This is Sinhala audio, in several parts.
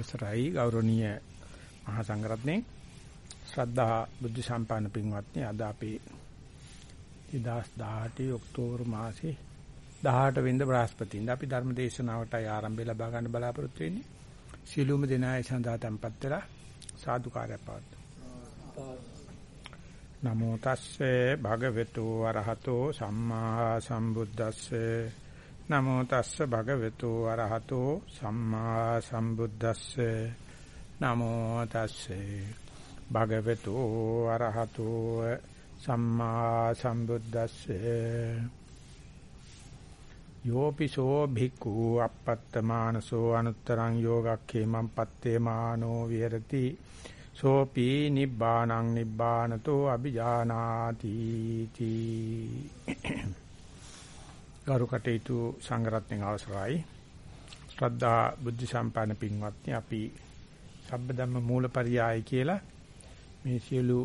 අවසරයි ගෞරවනීය මහා සංඝරත්නයේ ශ්‍රද්ධා බුද්ධ සම්පන්න පින්වත්නි අද අපි 2018 ඔක්තෝබර් මාසේ 18 වෙනිදා බ්‍රහස්පතින්දා අපි ධර්ම දේශනාවටයි ආරම්භය ලබා ගන්න බලාපොරොත්තු වෙන්නේ. සියලුම දෙනායි සඳහා tempත් වෙලා සාදුකාරය පවත්වමු. නමෝ තස්සේ භගවතු වරහතෝ සම්මා සම්බුද්දස්සේ නමෝ තස්ස භගවතු අරහතෝ සම්මා සම්බුද්දස්සේ. නමෝ තස්සේ භගවතු අරහතෝ සම්මා සම්බුද්දස්සේ. යෝපිසෝ භික්ඛු අපත්තමානසෝ අනුත්තරං යෝගක්ඛේමං පත්තේමානෝ විහෙරති. සෝපි නිබ්බානං නිබ්බානතෝ අபிජානාති තී ගරු කටයුතු සංගරත්නයේ අවසරයි ශ්‍රද්ධා බුද්ධ සම්පන්න පින්වත්නි අපි සබ්බධම්ම මූලපරියාය කියලා මේ සියලු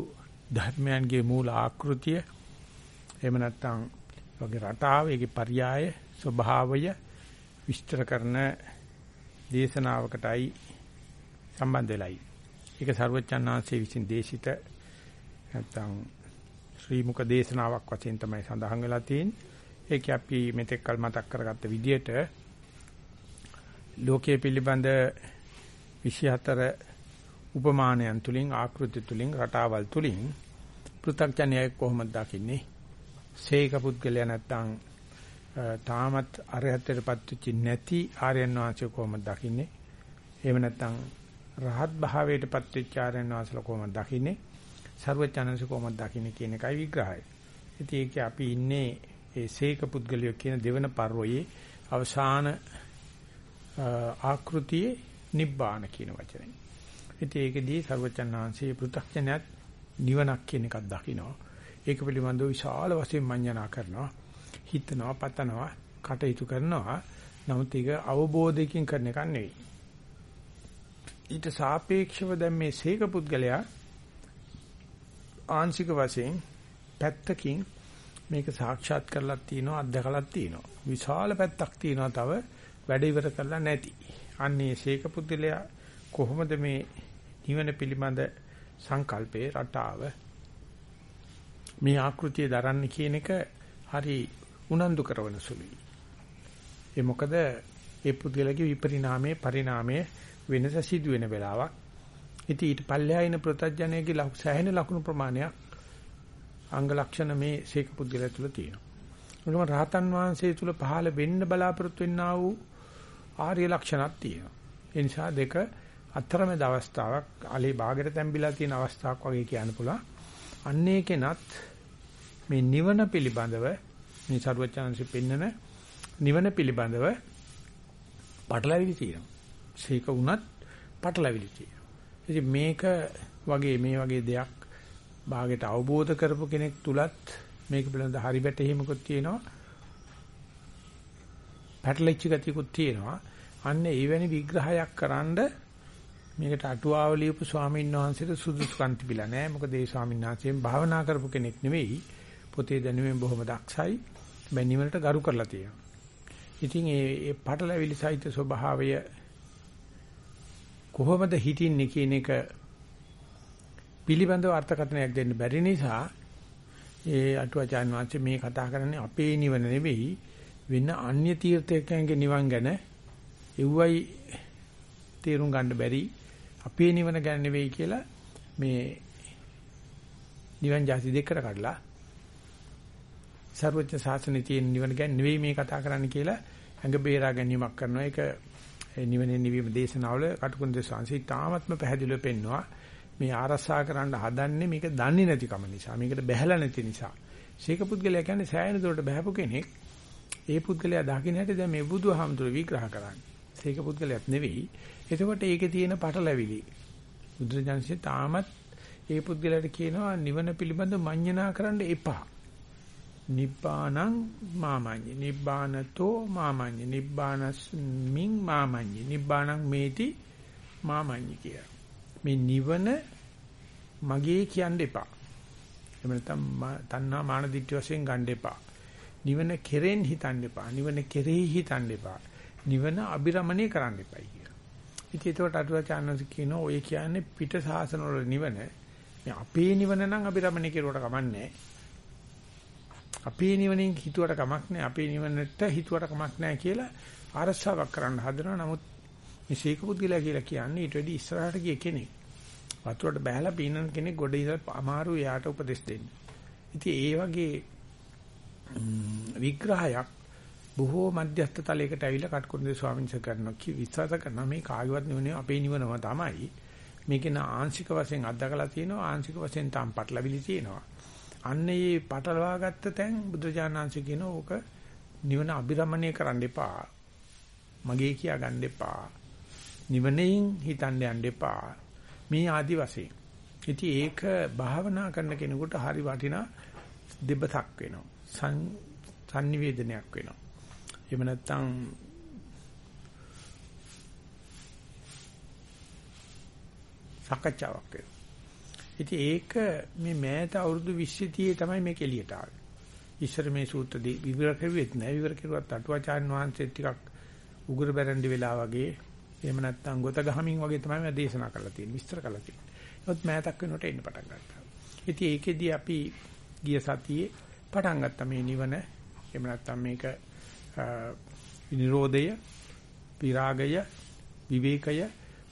ධර්මයන්ගේ මූල ආකෘතිය එහෙම නැත්නම් වගේ රටාව ඒකේ පරියාය ස්වභාවය විස්තර කරන දේශනාවකටයි සම්බන්ධ වෙලයි. ඒක ਸਰවචන්නාංශයේ විසින් දේශිත නැත්නම් ශ්‍රී මුක දේශනාවක් වශයෙන් තමයි සඳහන් වෙලා තියෙන්නේ. ඒක අපි මෙතෙක් කල් මතක් කරගත්ත විදිහට ලෝකයේ පිළිබඳ 24 උපමානයන් තුලින් ආකෘති තුලින් රටාවල් තුලින් පෘථග්ජනයයි කොහොමද දකින්නේ? සේක පුද්ගලයා නැත්තම් තාමත් අරහතටපත් වෙච්ච නැති ආර්යයන් වහන්සේ කොහොමද දකින්නේ? එහෙම නැත්තම් රහත් භාවයටපත් වෙච්ච ආර්යයන් වහන්සේලා කොහොමද දකින්නේ? ਸਰවචනංශ කොහොමද දකින්නේ කියන එකයි විග්‍රහය. ඉතින් ඒක අපි ඉන්නේ ඒ සීක පුද්ගලිය කියන දෙවන පර්වයේ අවසාන ආකෘතියේ නිබ්බාන කියන වචනේ. ඉතින් ඒකදී සර්වචන්නාංශයේ පෘථග්ජනයත් නිවනක් කියන එකක් දකිනවා. ඒක පිළිබඳව විශාල වශයෙන් මඤ්ඤණා කරනවා. හිතනවා, පතනවා, කටයුතු කරනවා. නමුත් ඒක අවබෝධයකින් කරන එකක් නෙවෙයි. ඊට සාපේක්ෂව දැන් මේ සීක පුද්ගලයා ආංශික වශයෙන් පැත්තකින් මේක සාක්ෂාත් කරලා තිනවා අත්දකලා තිනවා. විශාල පැත්තක් තිනවා තව වැඩ ඉවර කරලා නැති. අන්නේ ශේක පුද්දලයා කොහොමද මේ නිවන පිළිබඳ සංකල්පේ රටාව මේ ආකෘතිය දරන්න කියන එක හරි උනන්දු කරන සුළුයි. ඒ මොකද ඒ පුද්ගලගේ විපරිණාමයේ පරිණාමයේ වෙනස සිදු වෙන වෙලාවක්. ඉතින් ඊට පල්ලෙහා ඉන ප්‍රත්‍යඥයේ සෑහෙන ලකුණු ප්‍රමාණයක් අංග ලක්ෂණ මේ සීක පුද්ගලයා තුල තියෙනවා. ඒකම රහතන් වහන්සේ තුල පහළ වෙන්න බලාපොරොත්තු වෙන්නා වූ ආර්ය ලක්ෂණක් තියෙනවා. ඒ නිසා දෙක අතරමැද අවස්ථාවක් අලි බාගෙට තැම්බිලා තියෙන අවස්ථාවක් වගේ කියන්න පුළුවන්. අන්නේ කෙනත් මේ නිවන පිළිබඳව මේ සරුවචාන්සි පෙන්නන නිවන පිළිබඳව පටලැවිලි තියෙනවා. සීක වුණත් පටලැවිලි තියෙනවා. ඉතින් මේක වගේ මේ වගේ දෙයක් භාගයට අවබෝධ කරපු කෙනෙක් තුලත් මේක පිළිබඳ හරි වැටහීමකුත් තියෙනවා. පැටලිච්ච ගතියකුත් තියෙනවා. අන්න එවැනි විග්‍රහයක් කරන්ඩ මේකට අටුවාව ලියපු ස්වාමීන් වහන්සේට සුදුසුකම් තිබිලා නැහැ. මොකද ඒ ස්වාමීන් වහන්සේම භාවනා කරපු කෙනෙක් නෙවෙයි. පොතේ දැනුමෙන් බොහොම දක්ෂයි. බැනිවලට ගරු කරලා තියෙනවා. ඉතින් ඒ ඒ පටලැවිලි සහිත ස්වභාවය කොහොමද හිතින්නේ කියන එක පිළිබඳව අර්ථකථනයක් දෙන්න බැරි නිසා ඒ අටුවාචාන් වහන්සේ මේ කතා කරන්නේ අපේ නිවන නෙවෙයි වෙන අන්‍ය තීර්ථයකයන්ගේ නිවන් ගැන එව්වයි තේරුම් ගන්න බැරි අපේ නිවන ගැන නෙවෙයි කියලා මේ නිවන් જાති දෙකට කඩලා සර්වඥ ශාසනයේ තියෙන නිවන ගැන නෙවෙයි මේ කතා කරන්න කියලා ඇඟ බේරා ගැනීමක් කරනවා. ඒක නිවනේ නිවීම දේශනාවල කටුකුරු දේශාංශي තාමත්ම පැහැදිලිව පෙන්නවා. මේ ආරසා කරන්න හදන්නේ මේක දන්නේ නැතිකම නිසා. මේකට බැහැලා නැති නිසා. ශේක පුද්ගලයා කියන්නේ සෑයන දොරට බහැපු කෙනෙක්. ඒ පුද්ගලයා දකින්න හැටි දැන් මේ බුදුහාමුදුර විග්‍රහ කරන්නේ. ශේක පුද්ගලයාත් නෙවෙයි. එතකොට ඒකේ තියෙන පටලැවිලි. බුදුරජාණන්සේ තාමත් ඒ පුද්ගලයාට කියනවා නිවන පිළිබඳ මඤ්ඤණා කරන්න එපා. නිබ්බානං මාමඤ්ඤ. නිබ්බානතෝ මාමඤ්ඤ. නිබ්බානස්මින් මාමඤ්ඤ. නිබ්බානං මේති මාමඤ්ඤ කියලා. මේ නිවන මගේ කියන්න එපා. එහෙම නැත්නම් තණ්හා මාන දිට්ඨි වශයෙන් ගන්න එපා. නිවන කෙරෙන් හිතන්න එපා. නිවන කෙරෙහි හිතන්න එපා. නිවන අබිරමණය කරන්න එපයි කියලා. ඉතින් ඒකට අටුවාචාන්වන්ස කියනවා ඔය කියන්නේ පිට සාසන වල නිවන. මේ අපේ නිවන නම් අපි රමණේ කෙරුවට කමන්නේ අපේ නිවනෙන් හිතුවට කමක් නැහැ. අපේ නිවනට හිතුවට කමක් නැහැ කියලා ආරස්සාවක් කරන්න හදනවා. නමුත් මේ ශේක පුද්ගලයා කියලා කියන්නේ ඊට වැඩි ඉස්සරහට ගිය කෙනෙක්. වතුරට බහැලා පීනන කෙනෙක් ගොඩ ඉඳලා අමාරු යාට උපදෙස් දෙන්න. ඉතින් ඒ වගේ විග්‍රහයක් බොහෝ මධ්‍යස්ථ තලයකට ඇවිල්ලා කටුකුරුන්දේ ස්වාමීන් වහන්සේ කරනවා කි විශ්වාස කරනවා මේ කාගේවත් නෙවෙයි අපේ නිවනම තමයි. මේකේ ආංශික වශයෙන් අත්දකලා තියෙනවා ආංශික වශයෙන් තාම පටලවිලි තියෙනවා. අන්න ඒ පටලවා ගත්ත තැන් බුදුජානනාංශ කියන ඕක නිවන අභිරමණය කරන්න එපා. මගේ කියා ගන්න එපා. නිවනෙන් හිතන්න යන්න එපා. මේ ආදි වශයෙන්. ඉතින් ඒක භාවනා කරන කෙනෙකුට හරි වටිනා දෙබතක් වෙනවා. සංනිවේදනයක් වෙනවා. එහෙම නැත්නම් සාකච්ඡාවක් වෙනවා. ඉතින් ඒක මේ මෑත අවුරුදු 20 30 තමයි මේක එළියට ආවේ. ඉස්සර මේ සූත්‍ර විවර කරුවෙත් නෑ විවර කරුවත් අටුවාචාන් වහන්සේ ටිකක් උගුර බැරන්ඩි වෙලා වගේ එහෙම නැත්නම් ගොත ගහමින් වගේ තමයි මම දේශනා කරලා තියෙන්නේ විස්තර කරලා තියෙන්නේ. ඒත් මෑතක් වෙනකොට එන්න පටන් ගත්තා. ඉතින් ඒකෙදී අපි ගිය සතියේ පටන් ගත්තා මේ නිවන එහෙම නැත්නම් මේක නිරෝධය විරාගය විවේකය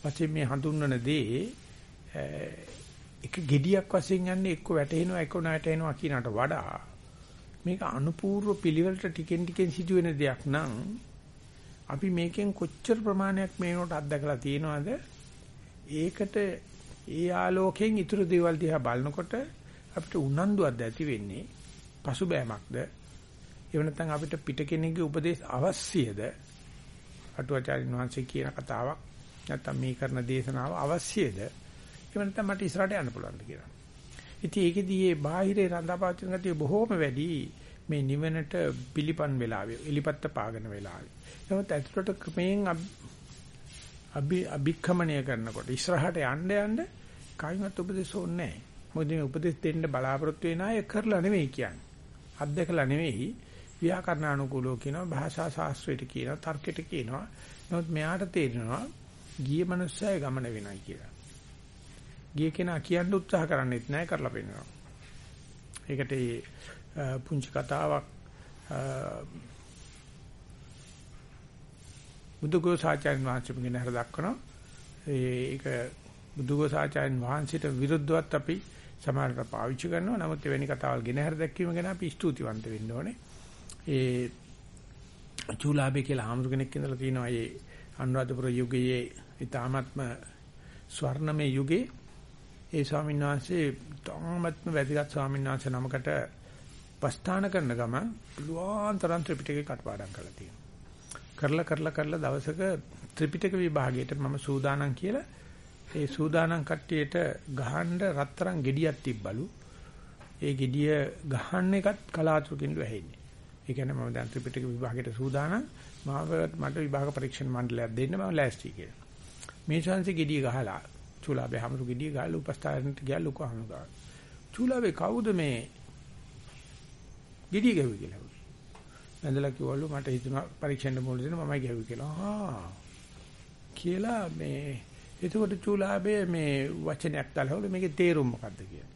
වශයෙන් මේ හඳුන්වන දේ එක gediyak වශයෙන් යන්නේ එක්ක වැටෙනවා එක්ක නැටෙනවා කියනකට වඩා මේක අනුපූර්ව පිළිවෙලට ටිකෙන් ටිකෙන් සිදුවෙන දෙයක් නම් අපි මේකෙන් කොච්චර ප්‍රමාණයක් මේනොට අත්දකලා තියෙනවද? ඒකට ඒ ආලෝකයෙන් ඊතුරු දේවල් දිහා බලනකොට අපිට උනන්දුවක් ඇති වෙන්නේ පසුබෑමක්ද? එහෙම නැත්නම් අපිට පිට කෙනෙක්ගේ උපදේශ අවශ්‍යද? අටුවාචාරින් වහන්සේ කියන කතාවක් නැත්නම් මේ කරන දේශනාව අවශ්‍යද? එහෙම නැත්නම් මට ඉස්සරහට යන්න පුළුවන්ද කියලා. ඉතින් ඒකෙදී මේ බාහිරේ රඳාපවතින ගතිය බොහෝම වැඩි. මේ නිවනට පිළිපන් වෙලාවේ එලිපත්ත පාගන වෙලාවේ. නමුත් ඇතුළට ක්‍රමයෙන් අභි අභික්‍රමණය කරනකොට ඉස්සරහට යන්න යන්න කායිමත් උපදේශ ඕනේ නැහැ. මොකද මේ උපදේශ දෙන්න බලාපොරොත්තු වෙන අය කරලා නෙවෙයි කියන්නේ. අත්දකලා නෙවෙයි ව්‍යාකරණානුකූලව කියනවා භාෂා ශාස්ත්‍රයට කියනවා තර්කයට කියනවා. නමුත් මෙයාට තේරෙනවා ගිය මනුස්සය ගමන වෙනයි කියලා. ගිය කෙනා කියන්න උත්සාහ කරන්නේත් නැහැ කරලා පෙන්නනවා. ඒකට පුංචි කතාවක් බුදුගෝසාචාර්යන් වහන්සේගෙන් හර දක්වනවා. ඒක බුදුගෝසාචාර්යන් වහන්සේට විරුද්ධවත් අපි සමහරකට පාවිච්චි කරනවා. නමුත් එවැනි කතාවල් ගෙන හර දැක්වීම ගැන අපි ස්තුතිවන්ත වෙන්න ඕනේ. ඒ චූලාබේ කියලා ආමරු කෙනෙක් ඉඳලා තිනවා ඒ අනුරාධපුර යුගයේ ඊ타මත්ම ස්වර්ණමය යුගයේ ඒ ස්වාමීන් වහන්සේ තාමත්ම වැදගත් ස්වාමීන් වහන්සේ නමකට ප්‍රස්ථාන කරන ගමන් පුළුවන් තරම් ත්‍රිපිටකේ කටපාඩම් කරලා තියෙනවා. කරලා කරලා කරලා දවසක ත්‍රිපිටක විභාගයට මම සූදානම් කියලා ඒ සූදානම් කට්ටියට ගහන්න රත්තරන් ගෙඩියක් තිබ්බලු. ඒ ගෙඩිය ගහන්න එකත් කලාතුරකින් වැහෙන්නේ. ඒ කියන්නේ මම දැන් ත්‍රිපිටක විභාගයට සූදානම් මාව මට විභාග පරීක්ෂණ මණ්ඩලයක් දෙන්න මම ලෑස්ති කියලා. මේ chance ගෙඩිය ගහලා චූලාබේ හැමරු ගෙඩිය ගහලා උපස්ථානට ගියා ලොකු අහනවා. චූලාබේ කවුද මේ ගෙඩිය ගැහුවේ කියලා. වැඳලා කිව්වලු මට හිතුණා පරීක්ෂණ මුලදී මමයි ගැහුවේ කියලා. ආ කියලා මේ එතකොට චූලාබේ මේ වචනයක් දාලා මේකේ තේරුම මොකද්ද කියලා.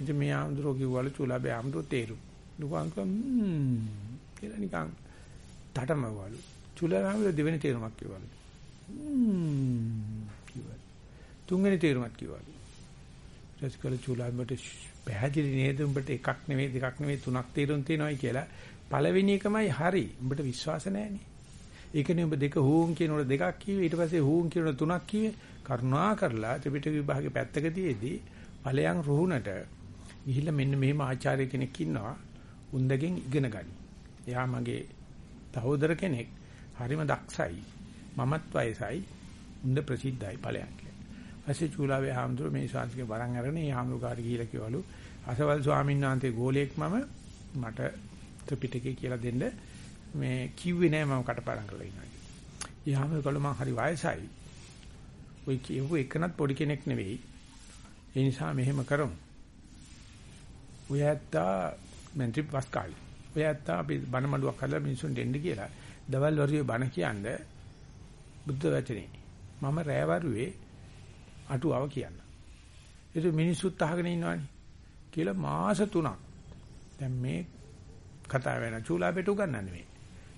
ඉතින් මේ ආම්දුරෝ කිව්වලු චූලාබේ ආම්දුරෝ තේරුම්. දුකංක ම්ම් කියලා නිකන් තටමවලු. චූලාබේ දෙවෙනි තේරුමක් කිව්වලු. ම්ම් කිව්වා. තුන්වෙනි තේරුමක් කිව්වලු. රසකල චූලාබේට පැහැදිලි නේද උඹට එකක් නෙවෙයි දෙකක් නෙවෙයි තුනක් තේරුම් තියෙනවායි කියලා පළවෙනි එකමයි හරි. උඹට විශ්වාස නැහැනේ. ඒකනේ ඔබ දෙක හූන් කියනකොට දෙකක් කිව්වේ ඊට පස්සේ හූන් කියනකොට තුනක් කිව්වේ කරුණා කරලා ත්‍රිපිටක විභාගේ පැත්තකදීදී ඵලයන් රුහුණට ගිහිල්ලා මෙන්න මෙහෙම ආචාර්ය කෙනෙක් ඉන්නවා උන්දගෙන් ඉගෙන ගනි. එයා මගේ තහෝදර කෙනෙක් හරිම දක්ෂයි. මමත් වයසයි. උන්ද ප්‍රසිද්ධයි ඵලයන් කියලා. ඊපස්සේ චූලාවේ ආම්දුර මේ ශාන්තිගේ වරන් අරගෙන ඒ ආම්දුකාට ගිහිල්ලා කිව්වලු අසවල් ස්වාමීන් වහන්සේ ගෝලයක් මම මට ත්‍රිපිටකය කියලා දෙන්න මේ කිව්වේ නෑ මම කටපාඩම් කරලා ඉන්නවා කියලා. ඊහාම කළා මම හරි වයසයි. ඔය කියපු එකනත් පොඩි කෙනෙක් නෙවෙයි. ඒ නිසා මෙහෙම කරමු. ඔය ඇත්තා මෙන්ටි වස් කාලේ. ඔය ඇත්තා අපි බණ මඩුවක් හදලා මිනිසුන් දෙන්න කියලා. දවල් වරුවේ බණ කියන්නේ බුද්ධ වචනේ. මම රෑවරුවේ අටුවාව කියන්න. ඒක මිනිස්සුත් අහගෙන ඉන්නවනේ. කියලා මාස 3ක්. දැන් මේ කතාව වෙන චූලාපෙට උගන්නන්නේ මේ.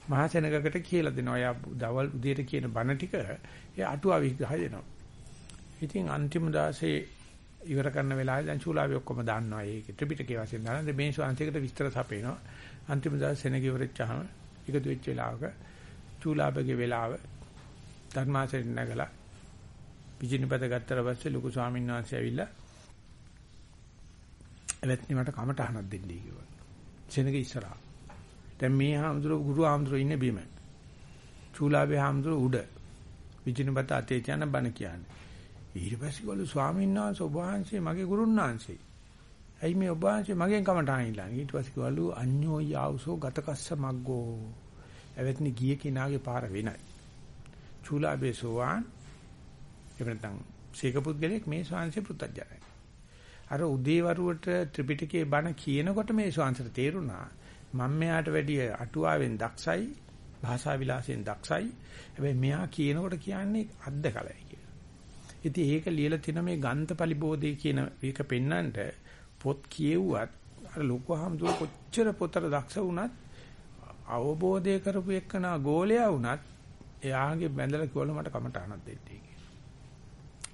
මහා සෙනගකට කියලා දෙනවා. යා දවල් උදේට කියන බණ ටික ඒ අටුවා විග්‍රහය දෙනවා. ඉතින් අන්තිම දාසේ ඉවර කරන වෙලාවේ දැන් චූලාවේ ඔක්කොම දාන්නවා. ඒක ත්‍රිපිටකයේ වශයෙන් දානවා. මේ ශාන්තියකට විස්තර සපේනවා. අන්තිම දාසේ සෙනග ඉවරෙච්චාම එකතු වෙච්ච වෙලාවක චූලාපගේ වෙලාව ධර්මාසයෙන් නැගලා පිටිනිපත ගත්තට පස්සේ ලොකු ස්වාමීන් වහන්සේ ඇවිල්ලා එවත්නි මට කමට අහනක් දෙන්නයි කිව්වා. සෙනග ඉස්සරහා. දැන් මේ හාමුදුරුවෝ ගුරු හාමුදුරුවෝ ඉන්නේ බිම. චූලාවේ හාමුදුරුවෝ උඩ. පිටිනිපත අතේ තියන බණ කියන්නේ. ඊට පස්සේ ගොළු ස්වාමීන් වහන්සේ ඔබ වහන්සේ මගේ ගුරුන් වහන්සේ. ඇයි මේ ඔබ වහන්සේ මගෙන් කමට අහන්නේ? ඊට පස්සේ ගොළු අඤ්ඤෝ යාවසෝ ගතකස්ස මග්ගෝ. එවත්නි ගිය කිනාගේ පාර වෙනයි. චූලාවේ සෝවාන් එවනතන් සීකපුද්ගලෙක් මේ ශාන්සේ පුත්තජනයි. අර උදේවරුවට ත්‍රිපිටකයේ බණ කියනකොට මේ ශාන්සට තේරුණා මම මෙයාට වැඩිය අටුවාවෙන් දක්ෂයි භාෂා විලාසයෙන් දක්ෂයි. හැබැයි මෙයා කියනකොට කියන්නේ අද්දකලයි කියලා. ඉතින් ඒක ලියලා තියෙන මේ ගන්තපලිබෝධේ කියන එක පෙන්නන්නට පොත් කියෙව්වත් අර ලොකු හම්දුර කොච්චර පොතට දක්ෂ වුණත් අවබෝධය කරපු එක්කනා ගෝලයා වුණත් එයාගේ බැඳලා කිව්වල මට කමට අහනක් දෙන්නේ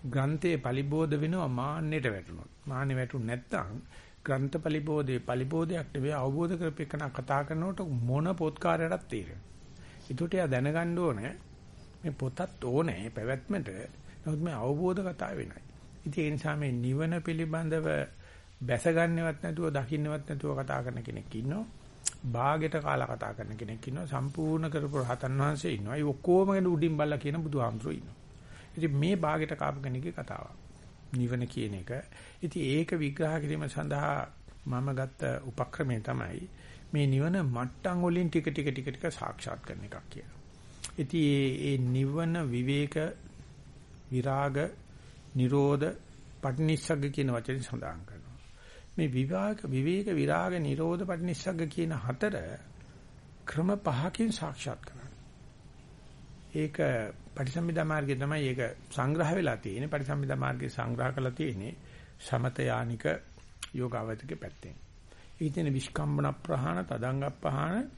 ග්‍රන්ථයේ පලිබෝධ වෙනවා මාන්නයට වැටුනොත්. මාන්නේ වැටුනේ නැත්නම් ග්‍රන්ථ පලිබෝධේ පලිබෝධයක් නෙවෙයි අවබෝධ කරපෙකන කතා කරනකොට මොන පොත්කාරයටත් තේරෙනවා. ඒකට එයා දැනගන්න ඕනේ මේ පොතත් ඕනේ පැවැත්මට. නමුත් මේ අවබෝධ කතා වෙනයි. ඉතින් ඒ නිසා මේ නිවන පිළිබඳව බැසගන්නවත් නැතුව දකින්නවත් නැතුව කතා කරන කෙනෙක් ඉන්නවා. බාගෙට කාලා කතා කරන කෙනෙක් ඉන්නවා. සම්පූර්ණ කරපු රහතන් වහන්සේ ඉන්නවා. ඒ ඔක්කොම ගැන උඩින් බල්ලා කියන බුදුහාමුදුරුවෝ ඉන්නවා. ඉතින් මේ භාගයට කාපු කෙනෙක්ගේ කතාවක්. නිවන කියන එක. ඉතින් ඒක විග්‍රහ කිරීම සඳහා මම ගත්ත උපක්‍රමය තමයි මේ නිවන මට්ටම් වලින් ටික ටික ටික ටික සාක්ෂාත් කරන එකක් කියලා. ඉතින් මේ නිවන විවේක විරාග නිරෝධ පටිනිස්සග්ග කියන වචනේ සඳහන් කරනවා. මේ විවාක විවේක විරාග නිරෝධ පටිනිස්සග්ග කියන හතර ක්‍රම පහකින් සාක්ෂාත් කරනවා. ඒක පටිසම්භිදා මාර්ගයේ තමයි ඒක සංග්‍රහ වෙලා තියෙන්නේ. පටිසම්භිදා මාර්ගයේ සංග්‍රහ කරලා තියෙන්නේ සමත යානික යෝගාවචකේ පැත්තෙන්. ඒ කියන්නේ විස්කම්බන ප්‍රහාණ, තදංග ප්‍රහාණ,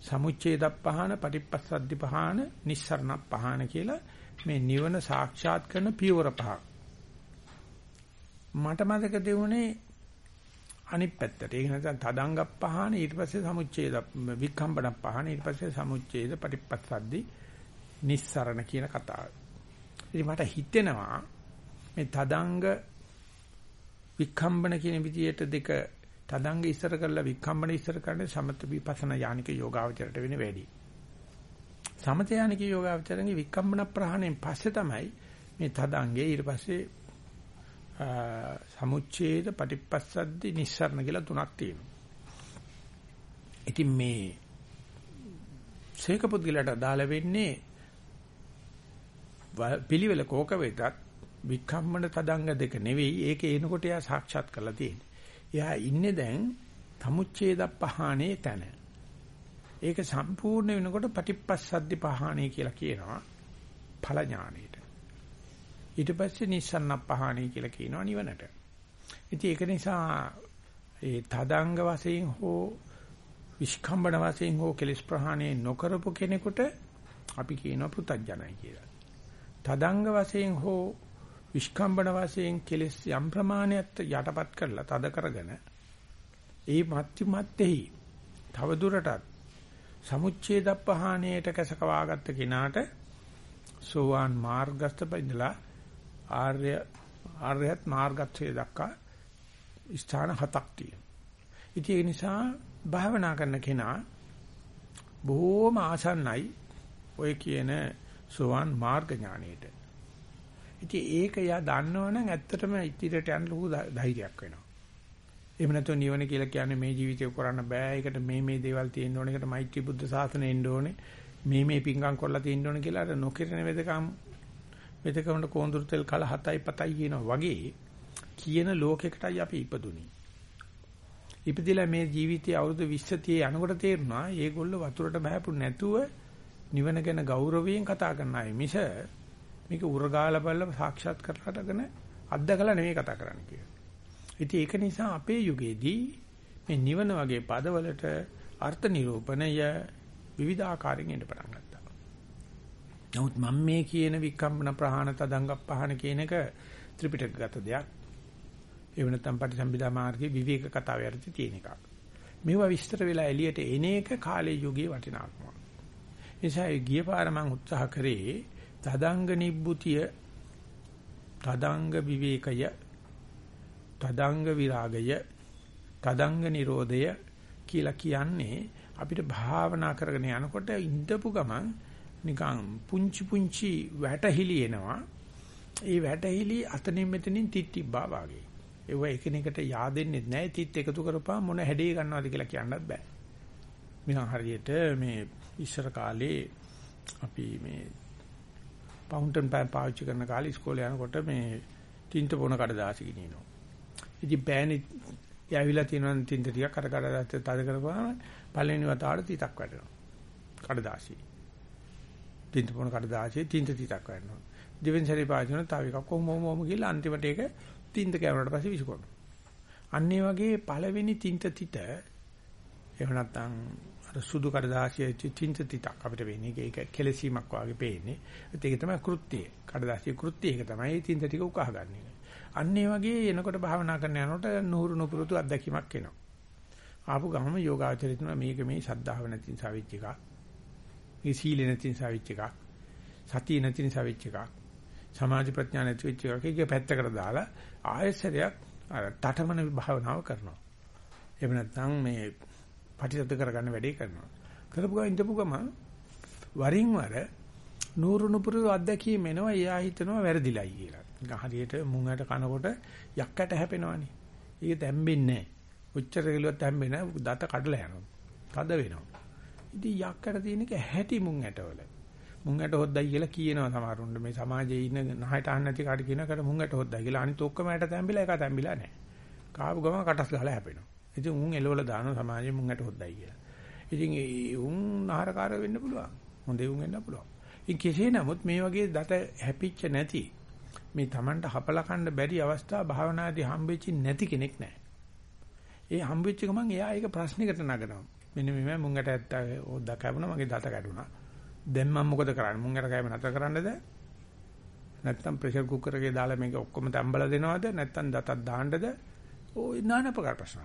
සමුච්ඡේද ප්‍රහාණ, පටිපස්සද්ධි ප්‍රහාණ, නිස්සරණ ප්‍රහාණ කියලා මේ නිවන සාක්ෂාත් කරන පියවර පහක්. මට මතක දෙවුනේ අනිත් පැත්තට. ඒක නැත්නම් තදංග පහන ඊට පස්සේ සමුච්ඡේද වික්ඛම්බන පහන ඊට පස්සේ සමුච්ඡේද පටිපස්සද්දි නිස්සරණ කියන කතාව. ඉතින් මට හිතෙනවා මේ තදංග වික්ඛම්බන කියන විදියට දෙක තදංග ඉස්සර කරලා වික්ඛම්බන ඉස්සර කරන්නේ සමත විපස්සනා යානික යෝගාවචරයට වෙන වැඩි. සමත යානික යෝගාවචරණගේ වික්ඛම්බන ප්‍රහාණයෙන් පස්සේ තමයි මේ තදංගේ ඊට පස්සේ සමුච්ඡේද පටිපස්සද්දි නිස්සරණ කියලා තුනක් තියෙනවා. ඉතින් මේ සේක පුද්ගලට දාලා වෙන්නේ පිළිවෙල කෝක වෙතත් වික්ඛම්මන තදංග දෙක නෙවෙයි ඒක එනකොට එයා සාක්ෂාත් කරලා තියෙන්නේ. එයා ඉන්නේ දැන් සමුච්ඡේද පහානේ තැන. ඒක සම්පූර්ණ වෙනකොට පටිපස්සද්දි පහානේ කියලා කියනවා ඵල ඥානෙට. ඊට පස්සේ නිස්සන්න පහණී කියලා කියනවා නිවනට. ඉතින් ඒක නිසා ඒ තදංග වශයෙන් හෝ විස්කම්බන වශයෙන් හෝ කෙලස් ප්‍රහාණය නොකරපු කෙනෙකුට අපි කියනවා පුතඥයි කියලා. තදංග වශයෙන් හෝ විස්කම්බන වශයෙන් කෙලස් යම් ප්‍රමාණයක් යටපත් කරලා තද කරගෙන ඒ මත්ති මත්තේහි තව දුරටත් සමුච්ඡේද පහණයට කැසකවාගත්ත කෙනාට සෝවාන් මාර්ගස්ත බඳලා ආර්ය ආර්යත් මාර්ගත්වයේ දක්වා ස්ථාන හතක් තියෙනවා. ඉතින් ඒ නිසා භාවනා කරන කෙනා බොහෝම ආසන්නයි ඔය කියන සෝවාන් මාර්ග ඥානෙට. ඉතින් ඒක යා දන්නවනම් ඇත්තටම ඉදිරියට යන්න ලොකු ධෛර්යයක් වෙනවා. එහෙම නැත්නම් නිවන කියලා කියන්නේ මේ ජීවිතේ කරන්න බෑ. ඒකට මේ මේ දේවල් තියෙන්න ඕනේ. ඒකට මෛත්‍රී බුද්ධ ශාසනය එන්න ඕනේ. මේ මේ පිංගම් කරලා තියෙන්න ඕනේ කියලා අර නොකිරෙන වෙදකම් මෙතකමන කෝඳුරු තෙල් කල 7යි 7යි කියනවා වගේ කියන ලෝකයකටයි අපි ඉපදුනේ. ඉපදිලා මේ ජීවිතයේ අවුරුදු 20 30 යනකොට තේරුණා මේගොල්ලෝ වතුරට බහැපු නැතුව නිවන ගැන ගෞරවයෙන් කතා කරන අය මිස මේක උරගාලා බලලා සාක්ෂාත් කරලාගෙන අත්දකලා නෙමෙයි කතා කරන්නේ කියලා. ඉතින් ඒක නිසා අපේ යුගයේදී මේ නිවන වගේ පදවලට අර්ථ නිරූපණය විවිධ ආකාරයෙන් එන්න පටන් ගත්තා. නමුත් මම මේ කියන විකම්පන ප්‍රහාණ තදංග පහන කියන එක ත්‍රිපිටකගත දෙයක්. ඒ වෙනතම් පටිසම්භිදා මාර්ගයේ විවේක කතාව යටතේ තියෙන එකක්. මේවා විස්තර වෙලා එළියට එන එක කාලේ යුගයේ වටිනාකම. නිසා ගිය පාර මම උත්සාහ කරේ තදංග නිබ්බුතිය තදංග විවේකය තදංග විරාගය තදංග නිරෝධය කියලා කියන්නේ අපිට භාවනා කරගෙන යනකොට ඉඳපු ගමන් නිකන් පුංචි පුංචි වැටහිලි එනවා. ඒ වැටහිලි අතනින් මෙතනින් තිත්තිබ්බා වගේ. ඒව එකිනෙකට yaadෙන්නේ නැහැ. තිත් එකතු කරපුවා මොන හැඩේ ගන්නවද කියලා කියන්නත් බෑ. මිනිහා හරියට මේ ඉස්සර කාලේ අපි මේ ෆවුන්ටන් පෑන් පාවිච්චි කරන කාලේ ඉස්කෝලේ යනකොට මේ තින්ත පොන කඩදාසි ගිනිනවා. ඉතින් පෑනි යවිලා තියෙනවා තින්ත ටිකක් අර කඩදාසි තද කරපුවාම පළවෙනි වතාවට තිතක් වැටෙනවා. කඩදාසි. තින්ත පොන කඩදාසියේ තින්ත තිතක් වැටෙනවා. දෙවෙනි සැරේ පාවිච්චි කරන තව එකක් කොහොම මොම කියලා අන්තිමට ඒක තින්ත කැවුනට පස්සේ විසිකරනවා. අන්න ඒ වගේ පළවෙනි තින්ත තිත එහෙම නැත්නම් අර සුදු කඩදාසියේ තින්ත තිතක් අපිට වෙන්නේ ඒක කෙලසීමක් වගේ පේන්නේ. ඒක තමයි කෘත්‍යය. කඩදාසියේ කෘත්‍යය ඒක තමයි තින්ත ටික උකහාගන්නේ. අන්න ඒ වගේ එනකොට භාවනා කරන යනකොට නුහුරු නුපුරුතු අත්දැකීමක් එනවා. ආපු ගමම යෝගාචරිතන මේක මේ සද්ධාව නැති නිසා වෙච්ච එකක්. මේ සීල නැති නිසා වෙච්ච එකක්. සතිය නැති නිසා වෙච්ච එකක්. සමාධි ප්‍රඥා නැති වෙච්ච එකක්. ඒක පැත්තකට දාලා ආයසරයක් අර තටමන භාවනාව කරනවා. එහෙම නැත්නම් මේ පටිසද්ද කරගන්න වැඩේ කරනවා. කරපු ගමන් ඉඳපු ගමන් වරින් වර නూరు නුපුරු අත්දැකීම් එනවා. එයා හිතනවා වැරදිලයි කියලා. හරියට මුංගට කනකොට යක්කට හැපෙනවනේ. ඒක තැම්බෙන්නේ නැහැ. උච්චර කිලුවත් හැම්බෙන්නේ නැහැ. දත කඩලා යනවා. තද වෙනවා. ඉතින් යක්කට තියෙන එක හැටි මුං ඇටවල. මුං ඇට හොද්දයි කියලා කියනවා සමහරුන්ට මේ සමාජයේ ඉන්න නහයට අහන්න නැති කාට කියනකට මුං ඇට හොද්දයි කියලා. අනිත් ඔක්කොම ඇට තැම්බිලා එක තැම්බිලා නැහැ. කාපු ගම කටස් ගහලා හැපෙනවා. ඉතින් උන් එලවල දානවා සමාජයේ මුං ඇට හොද්දයි කියලා. ඉතින් ඒ උන් ආහාරකාර වෙන්න පුළුවන්. හොඳේ උන් වෙන්න පුළුවන්. ඉතින් කෙසේ නමුත් මේ වගේ දත හැපිච්ච නැති මේ Tamanට හපලා කන්න බැරි අවස්ථා භාවනාදී හම්බෙච්ච නැති කෙනෙක් නැහැ. ඒ හම්බෙච්ච ගමන් එයා ඒක ප්‍රශ්නයකට නගනවා. මෙන්න මේ මම මුංගට ඇත්ත ඕද්දා කැපුණා මගේ දත කැඩුනා. දැන් මම මොකද කරන්නේ? මුංගට කැම නැතර කරන්නද? නැත්තම් ප්‍රෙෂර් කුකර් එකේ දාලා මේක ඔක්කොම තැම්බලා දෙනවද? නැත්තම් දතක් දාන්නද? ඔය නාන ප්‍රකාර ප්‍රශ්න.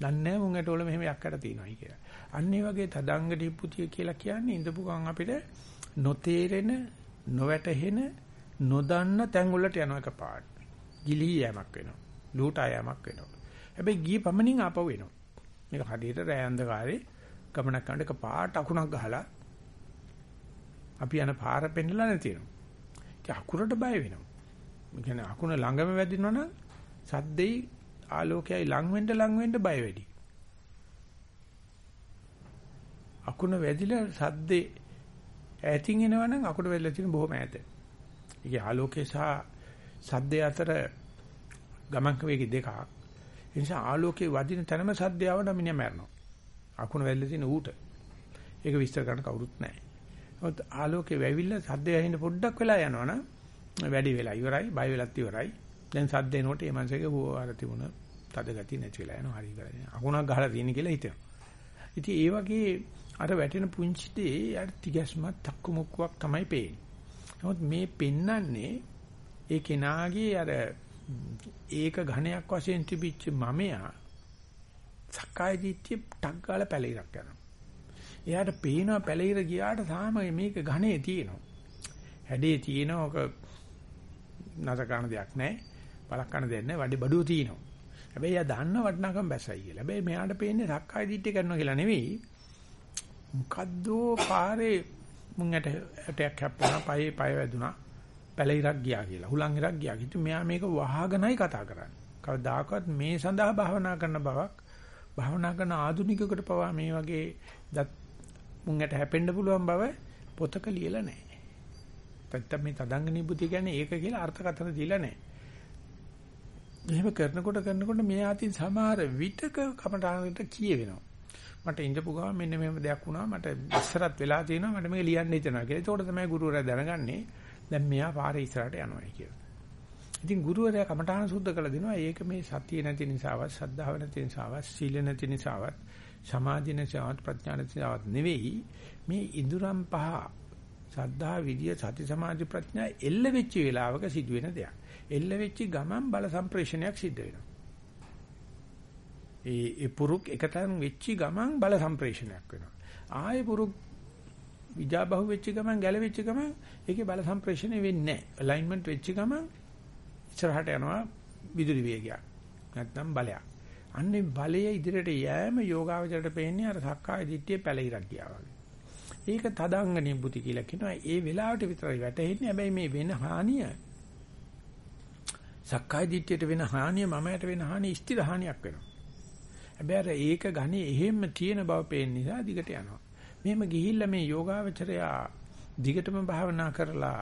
දන්නේ මුං ඇටවල මෙහෙම යක්කට තියෙනවායි කියලා. අන්න ඒ වගේ තදංග ඩිප්පුතිය කියලා කියන්නේ ඉඳපු ගමන් අපිට නොතේරෙන, නොවැටහෙන, නොදන්න තැන් වලට යන එක පාඩ. ගිලී යෑමක් වෙනවා. ලූට ආයමක් වෙනවා. හැබැයි ගිය පමණින් ආපහු එනවා. මේක හදිහට රෑ අන්ධකාරේ ගමනක් කරනකොට එක පාට අකුණක් ගහලා අපි යන පාර පෙන්නලා නැතිනවා. ඒක අකුරට බය වෙනවා. ඒ කියන්නේ අකුණ ළඟම වැදිනවනම් සද්දෙයි ආලෝකයයි ලඟ වෙන්න ලඟ වෙන්න බය වැඩි. අකුණ වැදිලා සද්දේ ඈතින් එනවනම් අකුණ වැදිලා තියෙන බොහොම ඈත. ඒකේ ආලෝකය සහ සද්දය අතර ගමන් වේගය දෙකක්. ඒ නිසා ආලෝකයේ වදින තැනම සද්දය આવන මිනිහා මැරෙනවා. අකුණ වැල්ලේ තියෙන ඌට. ඒක විස්තර කරන්න කවුරුත් නැහැ. නමුත් ආලෝකයේ වැවිලා සද්දය ඇහෙන්න පොඩ්ඩක් වෙලා යනවනම් වැඩි වෙලා ඉවරයි, බය වෙලත් ඉවරයි. දැන් සද්ද එනකොට ඒ මනසගේ අර තිබුණ තද ගතිය නැති වෙලා යනවා හරි කරගෙන. අකුණක් ගහලා තියෙන කියලා හිතෙනවා. ඉතින් ඒ වගේ අර වැටෙන පුංචි දේ අර තිගැස්මක් තක්කු මුක්කුවක් තමයි පේන්නේ. නමුත් මේ පෙන්නන්නේ ඒ කෙනාගේ අර ඒක ඝණයක් වශයෙන් තිබිච්ච මමයා සක්කාය දිට්ඨිය ටක් ගාලා පැලිරක් යනවා. එයාට පේනවා පැලිර ගියාට තාම මේක ඝනේ තියෙනවා. හැඩේ තියෙනවා ඔක නතර කරන දෙයක් නැහැ. බලක් කරන දෙයක් නැහැ. වඩේ බඩුව තියෙනවා. හැබැයි එයා දන්න වටනකම් බැසයි කියලා. හැබැයි මෙයාට පේන්නේ සක්කාය දිට්ඨිය කරනවා කියලා නෙවෙයි. මොකද්ද පාරේ මුං ඇට ඇටයක් හැප්පුණා, පයේ පය වැදුනා. පැලිරක් ගියා කියලා. හුලං ඉරක් ගියා. කිතු මෙයා මේක වහගෙනයි කතා කරන්නේ. කවදාකවත් මේ සඳහා භාවනා කරන බවක් භාවනා කරන ආධුනිකයෙකුට පවා මේ වගේ දත් මුංගට හැපෙන්න පුළුවන් බව පොතක ලියලා නැහැ. පැත්ත මේ තදංග නිබුති කියන්නේ ඒක කියලා අර්ථකථන දීලා නැහැ. එහෙම කරනකොට කරනකොට මේ ආතින් සමහර විතක කමටානකට කියවෙනවා. මට ඉඳපු ගමන් මෙන්න මෙහෙම දෙයක් වුණා මට ඉස්සරත් වෙලා තියෙනවා මට මේක ලියන්න හිතෙනවා කියලා. ඒකෝට තමයි ගුරුවරයා දැනගන්නේ දැන් මෙයා පාරේ ඉස්සරහට යනවා කියලා. ඉතින් ගුරුවරයා කමඨාන සුද්ධ කළ දෙනවා. ඒක මේ සතිය නැති නිසාවත්, ශ්‍රද්ධාව නැති නිසාවත්, සීල නැති නිසාවත්, සමාධි නැතිවත්, ප්‍රඥා නැතිවත් නෙවෙයි. මේ ඉඳුරම් පහ ශ්‍රද්ධා, විරිය, සති, සමාධි, ප්‍රඥා එල්ල වෙච්ච වෙලාවක සිදුවෙන දෙයක්. එල්ල වෙච්ච ගමන් බල සම්ප්‍රේෂණයක් සිද්ධ වෙනවා. ඒ ඒ පුරුක් එකතෙන් වෙච්ච ගමන් බල සම්ප්‍රේෂණයක් වෙනවා. ආයේ පුරුක් විජාබහුව වෙච්ච ගමන් ගැලවෙච්ච ගමන් ඒකේ බල සම්ප්‍රේෂණය වෙන්නේ නැහැ. අලයින්මන්ට් වෙච්ච ගමන් ඉස්සරහට යනවා විදුලි වේගයක්. නැත්නම් බලයක්. අන්නේ බලය ඉදිරියට යෑම යෝගාවචරයට පේන්නේ අර සක්කාය දිට්ඨිය පැලිරක් ගියා වගේ. ඒක තදංග නිබ්බුති කියලා කියනවා. ඒ වෙලාවට විතරයි වැටහෙන්නේ. හැබැයි මේ වෙන හානිය සක්කාය දිට්ඨියට වෙන හානිය මමයට වෙන හානිය ස්ථිර හානියක් වෙනවා. හැබැයි ඒක ගණේ එහෙම්ම තියෙන බව පේන නිසා දිගට යනවා. මෙහෙම ගිහිල්ලා මේ යෝගාවචරයා දිගටම භාවනා කරලා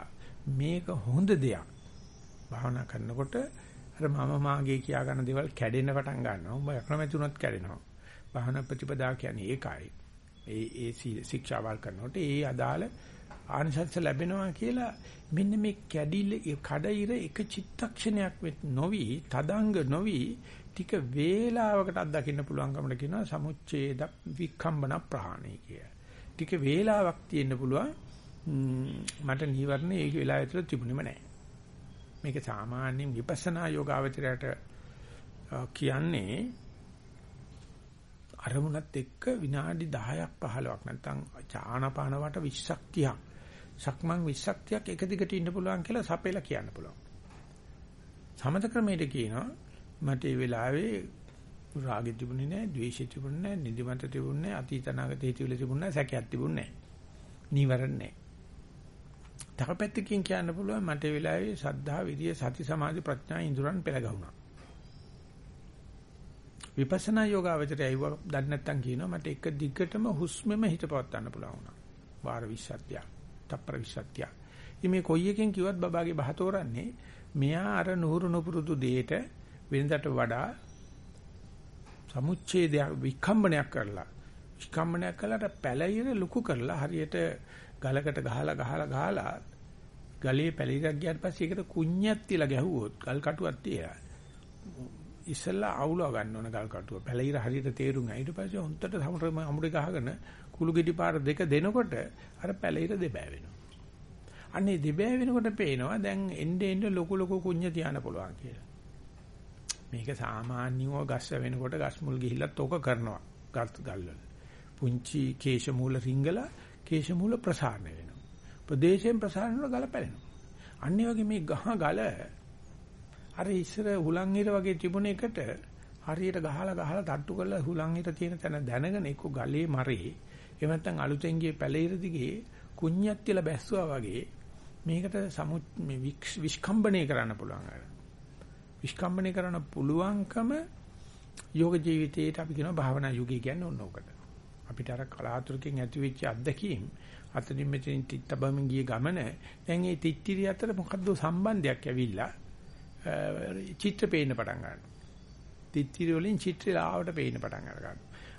මේක හොඳ දෙයක්. භාවනා කරනකොට අර මම මාගේ කියා ගන්න දේවල් කැඩෙන්න පටන් ගන්නවා. උඹ අකමැතුනොත් කැඩෙනවා. භාවනා ප්‍රතිපදා කියන්නේ ඒකයි. ඒ ඒ ශික්ෂාවල් කරනකොට ඒ අදාළ ආනිසංස ලැබෙනවා කියලා මෙන්න මේ කැඩිල කඩිර එක චිත්තක්ෂණයක් නොවි තදංග නොවි ටික වේලාවකට අත්දකින්න පුළුවන්කමට කියනවා සමුච්ඡේද වික්ඛම්බන ප්‍රහාණය කිය. ටික වේලාවක් තියෙන්න පුළුවන් මට නීවරණ ඒ වෙලාව ඇතුළත තිබුණෙම නැහැ. මේක සාමාන්‍යයෙන් විපස්සනා යෝගාවචරයට කියන්නේ අරමුණත් එක්ක විනාඩි 10ක් 15ක් නැත්නම් ආනාපාන වට 20ක් 30ක් සක්මන් 20ක් 30ක් එක දිගට ඉන්න පුළුවන් කියලා සපෙලා කියන්න පුළුවන්. සමත ක්‍රමයට කියනවා මට ඒ වෙලාවේ රාගෙ තිබුණේ නැහැ, ද්වේෂෙ තිබුණේ නැහැ, නිදිමත තිබුණේ නැහැ, අතීත අනාගත හිතවිලි තිබුණේ නැහැ, සැකයක් තිබුණේ නැහැ. නීවරණ නැහැ. තකපැත්තකින් කියන්න පුළුවන් මට ඒ වෙලාවේ සද්ධා, විරිය, සති, සමාධි, ප්‍රඥා ඉන්ද්‍රයන් පෙළ ගැහුණා. විපස්සනා යෝගාවචරය අයව දන්නේ නැත්නම් කියනවා මට එක දිගටම හුස්මෙම හිත පවත්වන්න පුළුවන් වුණා. වාර 20ක්, තප්පර 20ක්. ඉතින් මේ කොයි එකෙන් කිව්වත් බබාගේ බහ තෝරන්නේ මෙයා අර නුහුරු නුපුරුදු දෙයට වෙනදට වඩා සමුච්ඡේදයක් විකම්බනයක් කරලා. විකම්බනයක් කළාට පැලිර ලුකු කරලා හරියට ගලකට ගහලා ගහලා ගහලා ගලේ පැලිරක් ගියාට පස්සේ ඒකට කුණ්‍යක් තියලා ගැහුවොත් ගල් කටුවක් තියලා ඉස්සෙල්ලා අවුලව ගන්න ඕන ගල් කටුව. පැලිර හරියට තේරුම් ගන්න. ඊට පස්සේ හොන්තට සමරම අමුඩේ ගහගෙන කුළු ගෙඩි පාර දෙක දෙනකොට අර පැලිර දෙබෑ වෙනවා. අන්නේ දෙබෑ වෙනකොට පේනවා දැන් එnde end ලොකු ලොකු කුණ්‍ය තියන්න පුළුවන් කියලා. මේක සාමාන්‍යව ගස් වෙනකොට ගස් මුල් ගිහිල්ලත් ඕක කරනවා ගස් ගල්වල. පුංචි කේශ මූල රිංගලා කේශ මූල ප්‍රසාරණය වෙනවා. ප්‍රදේශයෙන් ප්‍රසාරණ වල ගල පැලෙනවා. අනිත් වගේ මේ ගහ ගල අර ඉස්සර හුලං ඉර වගේ තිබුණ එකට හරියට ගහලා ගහලා තට්ටු කරලා හුලං ඉර තියෙන තැන දැනගෙන එක්ක ගලේ මරේ එහෙම නැත්නම් අලුතෙන් ගියේ පැලිර දිගේ කුණ්‍යක් තියලා බැස්සුවා වගේ මේකට සමු මේ විස්කම්බණය කරන්න පුළුවන් අර විස්කම්බනේ කරන්න පුළුවන්කම යෝග ජීවිතයේට අපි කියනවා භාවනා යුගය කියන්නේ ඕන ඔකට. අපිට අර කලාතුරකින් ඇති වෙච්ච අත්දැකීම් අතනින් මෙතනින් තිත්තබමින් ගිය ගමන දැන් මේ තිත්තිරි අතර මොකද්ද සම්බන්ධයක් ඇවිල්ලා චිත්‍ර පේන්න පටන් ගන්නවා. තිත්තිරි වලින් චිත්‍රය ආවට පේන්න පටන් ගන්නවා.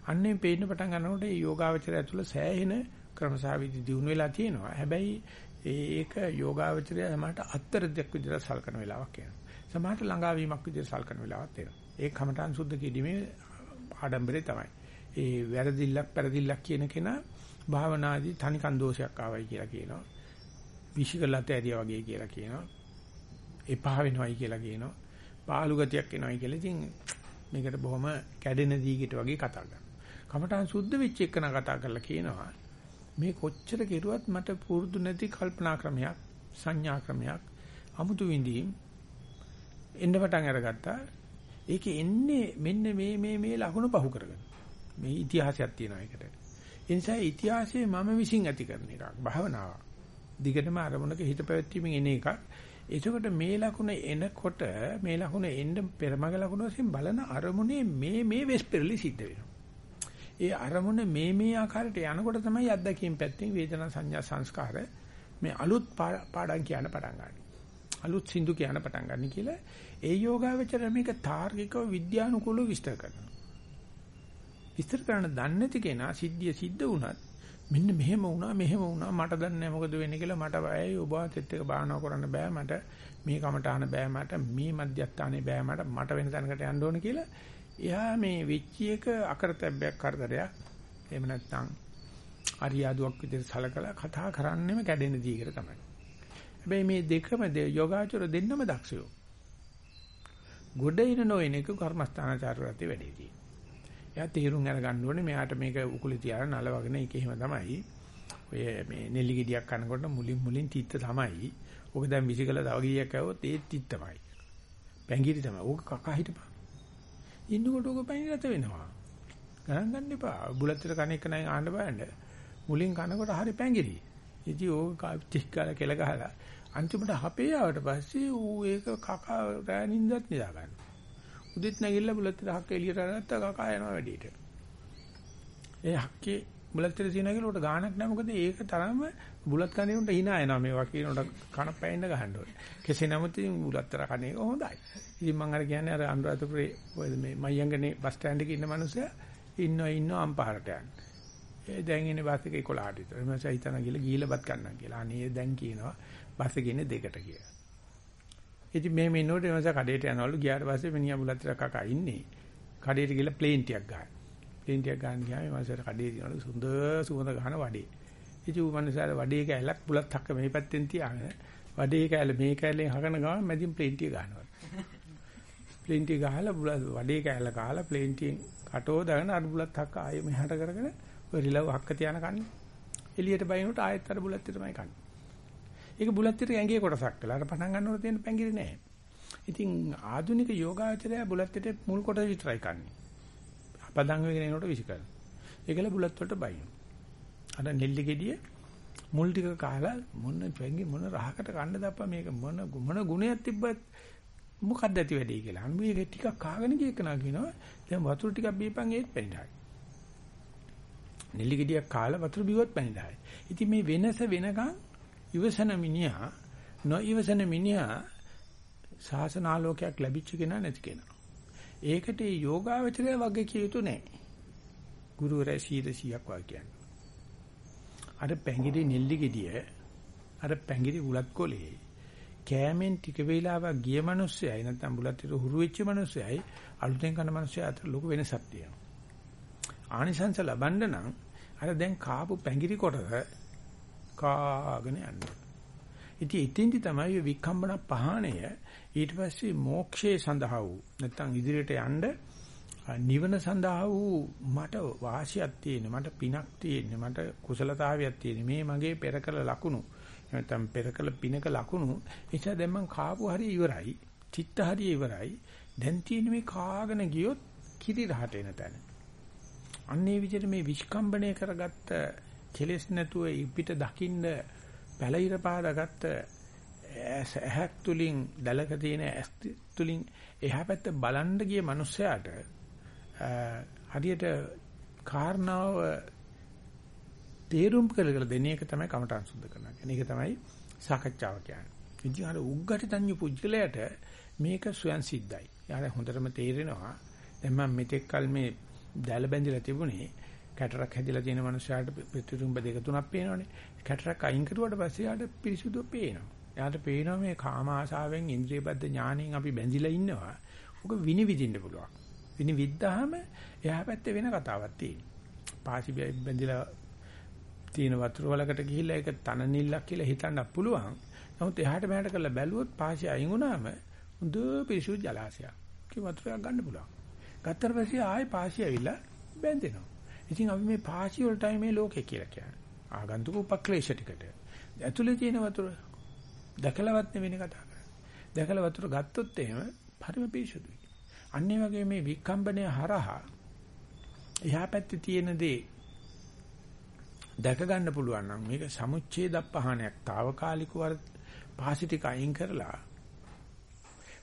අන්නේ පේන්න පටන් ගන්නකොට මේ යෝගාවචරය ඇතුළ සෑහෙන ක්‍රමසාවිදි දිනු වෙලා තියෙනවා. හැබැයි ඒක යෝගාවචරය සමහරට අත්තරදයක් විදිහට සලකන වෙලාවක් එනවා. සමහරට ළඟාවීමක් විදිහට සලකන වෙලාවක් එනවා. ඒ කමඨාන් සුද්ධ කිරීමේ ආඩම්බරේ තමයි. ඒ වැරදිල්ලක් පෙරදිල්ලක් කියන කෙනා භාවනාදී තනිකන් දෝෂයක් ආවයි කියලා කියනවා. විශිකලත ඇරියා වගේ කියලා කියනවා. එපා වෙනවයි කියලා කියනවා. පාළු ගතියක් එනවයි කියලා. ඉතින් මේකට බොහොම කැඩෙන දීගට වගේ කතා කරනවා. කමඨාන් සුද්ධ වෙච්ච එකන කතා කරලා කියනවා. මේ කොච්චර කෙරුවත් මට පුරුදු නැති කල්පනා ක්‍රමයක් සංඥා ක්‍රමයක් අමුතු විඳීම් එන්න පටන් අරගත්තා. ඒකේ එන්නේ මෙන්න මේ මේ මේ ලකුණු පහු කරගෙන. මේ ඉතිහාසයක් තියෙනවා ඒකට. ඒ නිසා ඉතිහාසයේ මම විශ්ින් ඇති කරන එකක් භාවනාව. දිගටම අරමුණක හිත පැවැත්වීමෙන් එන එකක්. එතකොට මේ ලකුණ එනකොට මේ ලකුණ එන්න පෙරමග ලකුණ වශයෙන් බලන අරමුණේ මේ මේ වෙස් පෙරලි සිද්ධ වෙනවා. ඒ අරමුණ මේ මේ ආකාරයට යනකොට තමයි අත්දැකීම් පැත්තෙන් වේදනා සංඥා සංස්කාර මේ අලුත් පාඩම් කියන පටන් ගන්න. අලුත් සින්දු කියන පටන් ගන්න කියලා. ඒ යෝගාවචර මේක තාර්කිකව විද්‍යානුකූලව විස්තර කරනවා. විස්තර කරන දන්නේ නැති කෙනා සිද්ධිය සිද්ධ වුණත් මෙන්න මෙහෙම වුණා මෙහෙම වුණා මට දන්නේ නැහැ මොකද වෙන්නේ කියලා මට බයයි ඔබ වාතෙත් එක බාහනා කරන්න බෑ මට. මේ කමටහන බෑ මට. මේ මධ්‍යස්ථානේ බෑ මට. මට වෙන තැනකට යන්න ඕන කියලා. එයා මේ වෙච්ච එක අකරතැබ්බයක් කරදරයක්. එහෙම නැත්නම් අරියාදුවක් විදිහට සලකලා කතා කරන්නෙම කැඩෙන දීකට තමයි. හැබැයි මේ දෙකම යෝගාචර දෙන්නම දක්ෂයෝ. ගොඩ ඉන නොයන එක කර්මස්ථානාචාරවලදී වැඩේ තියෙන්නේ. එයා තීරුම් අරගන්න ඕනේ මෙයාට මේක උකුලේ තියාගෙන නලවගෙන ඒක එහෙම තමයි. ඔය මේ නෙල්ලි ගෙඩියක් කනකොට මුලින් මුලින් තිත්ත තමයි. ඕක දැන් විසිකල තව ගියක් ඇවොත් ඒ තිත්තමයි. පැංගිරි තමයි. ඕක කකා හිටපන්. ඉන්නකොට ඕක පැංගිරත වෙනවා. ගණන් ගන්න එපා. බුලත්තර කණ එක නයි ආන්න බෑන්ඩ. මුලින් කනකොට හරි පැංගිරි. ඉතින් ඕක ටික කාලා කෙල ගහලා අන්තිමට හපේ ආවට පස්සේ ඌ ඒක කකා රෑනින්දත් නිදා ගන්න. උදෙත් නැගිටලා බුලත් හක්ක එළියට අරගත්තා කකා යනවා වැඩියට. ඒ හක්කේ බුලත් තිර තියන කියලා උට ගානක් නැහැ මොකද ඒක තරම බුලත් කන්නේ උන්ට hina එනවා මේවා කියනකොට කන පැෙන්න ගහන්න ඕනේ. කෙසේ නමුත් ඉතින් බුලත් තර කන්නේ හොඳයි. ඉතින් මම අර කියන්නේ අර අනුරාධපුරේ මේ මයංගනේ බස් ස්ටෑන්ඩ් එකේ ඉන්න මිනිස්සයා ඉන්නව ඉන්නව අම්පාරට යන්නේ. ඒ දැන් ඉන්නේ බස් එකේ 11ට විතර. එමස හිතන ගිහලා ගිහලා බත් ගන්නම් කියලා. අනේ දැන් කියනවා බස් එකේ ඉන්නේ දෙකට කියලා. ඉතින් මේ මිනිහට එමස කඩේට යනවලු ගියාට පස්සේ මිනිහා බුලත් කකා ඉන්නේ. කඩේට ගිහලා ප්ලේන් ටිකක් ගන්න. ප්ලේන් ටිකක් ගන්න ගියාම එමසට කඩේ තියනවලු සුන්දර සුවඳ ගහන වඩේ. ඉතින් ඌ මනුස්සයාට වඩේ කැලක් බුලත් හක්ක මේ පැත්තෙන් තියාගෙන වඩේ කැල මේ කැලෙන් හකන ගමන් මැදින් ප්ලේන් ටික ගන්නවා. ප්ලේන් ටික ගහලා බුලත් වඩේ කැල කාලා ප්ලේන් ටිකෙන් කටෝ දාගෙන අර බුලත් හක්ක ආයෙ මෙහාට කරගෙන ඔය රිලව් හක්ක තියාන කන්නේ. එළියට බයිනොට ආයෙත් අර බුලත් තමයි කන්නේ. ඒක බුලත් පිට ඇඟේ කොටසක් වෙලා අර පටන් ගන්නකොට තියෙන පැංගිරි නෑ. ඉතින් ආධුනික යෝගාචරය බුලත් පිටේ මුල් කොටස විතරයි කන්නේ. අපදංග වෙගෙන එනකොට විසිකරන. ඒකල බුලත් වලට බයින. අර නෙල්ලි ගෙඩිය මුල් ටික කාලා මොන පැංගි මොන රහකට කන්න දප්පා මේක මොන මොන ගුණයක් තිබ්බත් මොකක්ද ඇති වෙන්නේ කියලා. අන්න මේක ටිකක් කාගෙන ගිය කෙනා කියනවා දැන් වතුර ටිකක් බීපන් ඒත් පැණිදායි. නෙල්ලි ගෙඩියක් කාලා වතුර බිව්වත් පැණිදායි. ඉතින් මේ වෙනස වෙනකන් ඉවසන මිනිහා නොඉවසන මිනිහා ශාසනාලෝකයක් ලැබිච්ච කෙනා නැති කෙනා. ඒකට ඒ යෝගාවචරය වගේ කිය යුතු නැහැ. ගුරුවරයා 100ක් වා කියන්නේ. අර පැංගිරි නෙල්ලි ගෙඩිය අර පැංගිරි උලත් කොලේ කෑමෙන් ටික වේලාවක් ගිය මිනිස්සයයි නැත්නම් බුලත් ටික හුරු වෙච්ච මිනිස්සයයි අලුතෙන් කන මිනිස්සය අතර ලොකු වෙනසක් තියෙනවා. ආනිසංස ලබන්න නම් අර දැන් කාපු පැංගිරි කොටස කාගෙන යනවා. ඉතින් ඉතින්දි තමයි වික්කම්බන පහණය ඊට පස්සේ මෝක්ෂයේ සඳහා වූ නැත්නම් ඉදිරියට යන්න නිවන සඳහා වූ මට වාසියක් තියෙන මට පිනක් තියෙන මට කුසලතාවයක් තියෙන මේ මගේ පෙරකල ලකුණු නැත්නම් පෙරකල පිනක ලකුණු එචා දැන් මං කාපු හරිය ඉවරයි චිත්ත හරිය ඉවරයි. දැන් තියෙන මේ කාගෙන ගියොත් කිරි රහට එන තැන. අන්නේ විදිහට මේ විස්කම්බණය කරගත්ත කෙලෙස් නැතුව පිට දකින්න පැලිර පාදාගත්ත ඇහක් තුලින් දැලක තියෙන ඇස් තුලින් එහා පැත්ත බලන්න ගිය මිනිස්සයාට හරියට කාරණාව තේරුම් කරලා දෙන එක තමයි කමඨාන් සුද්ධ කරනවා කියන්නේ. ඒක තමයි සාකච්ඡාව කියන්නේ. ඉතින් අර උග්ගටිතඤ්ඤ පුජ්‍යලයට මේක ස්වයන් සිද්ධයි. යාර හොඳටම තේරෙනවා. දැන් මම මෙතෙක් කල මේ දැල බැඳිලා තිබුණේ කැටරක් හැදිලා තියෙන මනුස්සයාට පිටුරුම්බ දෙක තුනක් පේනවනේ. කැටරක් අයින් කරුවාට පස්සේ යාට පිරිසුදු පේනවා. යාට පේනවා මේ කාම ආශාවෙන් ඉන්ද්‍රියබද්ධ ඥාණයෙන් අපි බැඳිලා ඉන්නවා. ඔක විනිවිදින්න පුළුවන්. විනිවිද්දාම එහා පැත්තේ වෙන කතාවක් තියෙනවා. පාසි බැඳිලා තියෙන වතුර වලකට ගිහිල්ලා ඒක තන නිල්ලක් කියලා හිතන්න පුළුවන්. නමුත් එහාට මෙහාට කරලා බැලුවොත් පාසි අයින් වුණාම හොඳ පිරිසුදු ජලාශයක්. කි වතුරක් ගන්න පුළුවන්. ගත්තට පස්සේ ආයෙ පාසි ඇවිල්ලා බැඳෙනවා. ඉතින් අපි මේ පාසි වලටයි මේ ලෝකේ කියලා කියන්නේ. ආගන්තුක උපක්ලේශ ටිකට. ඇතුලේ තියෙන වතුර දැකලවත් නෙවෙයි කතා කරන්නේ. දැකලා වතුර ගත්තොත් එහෙම පරිම පිරිසුදුයි. අන්න වගේ මේ විකම්බණය හරහා එහා පැත්තේ තියෙන දේ දැක ගන්න පුළුවන් නම් මේක සමුච්ඡේද පහනයක් తాවකාලිකව පාසි ටික අයින් කරලා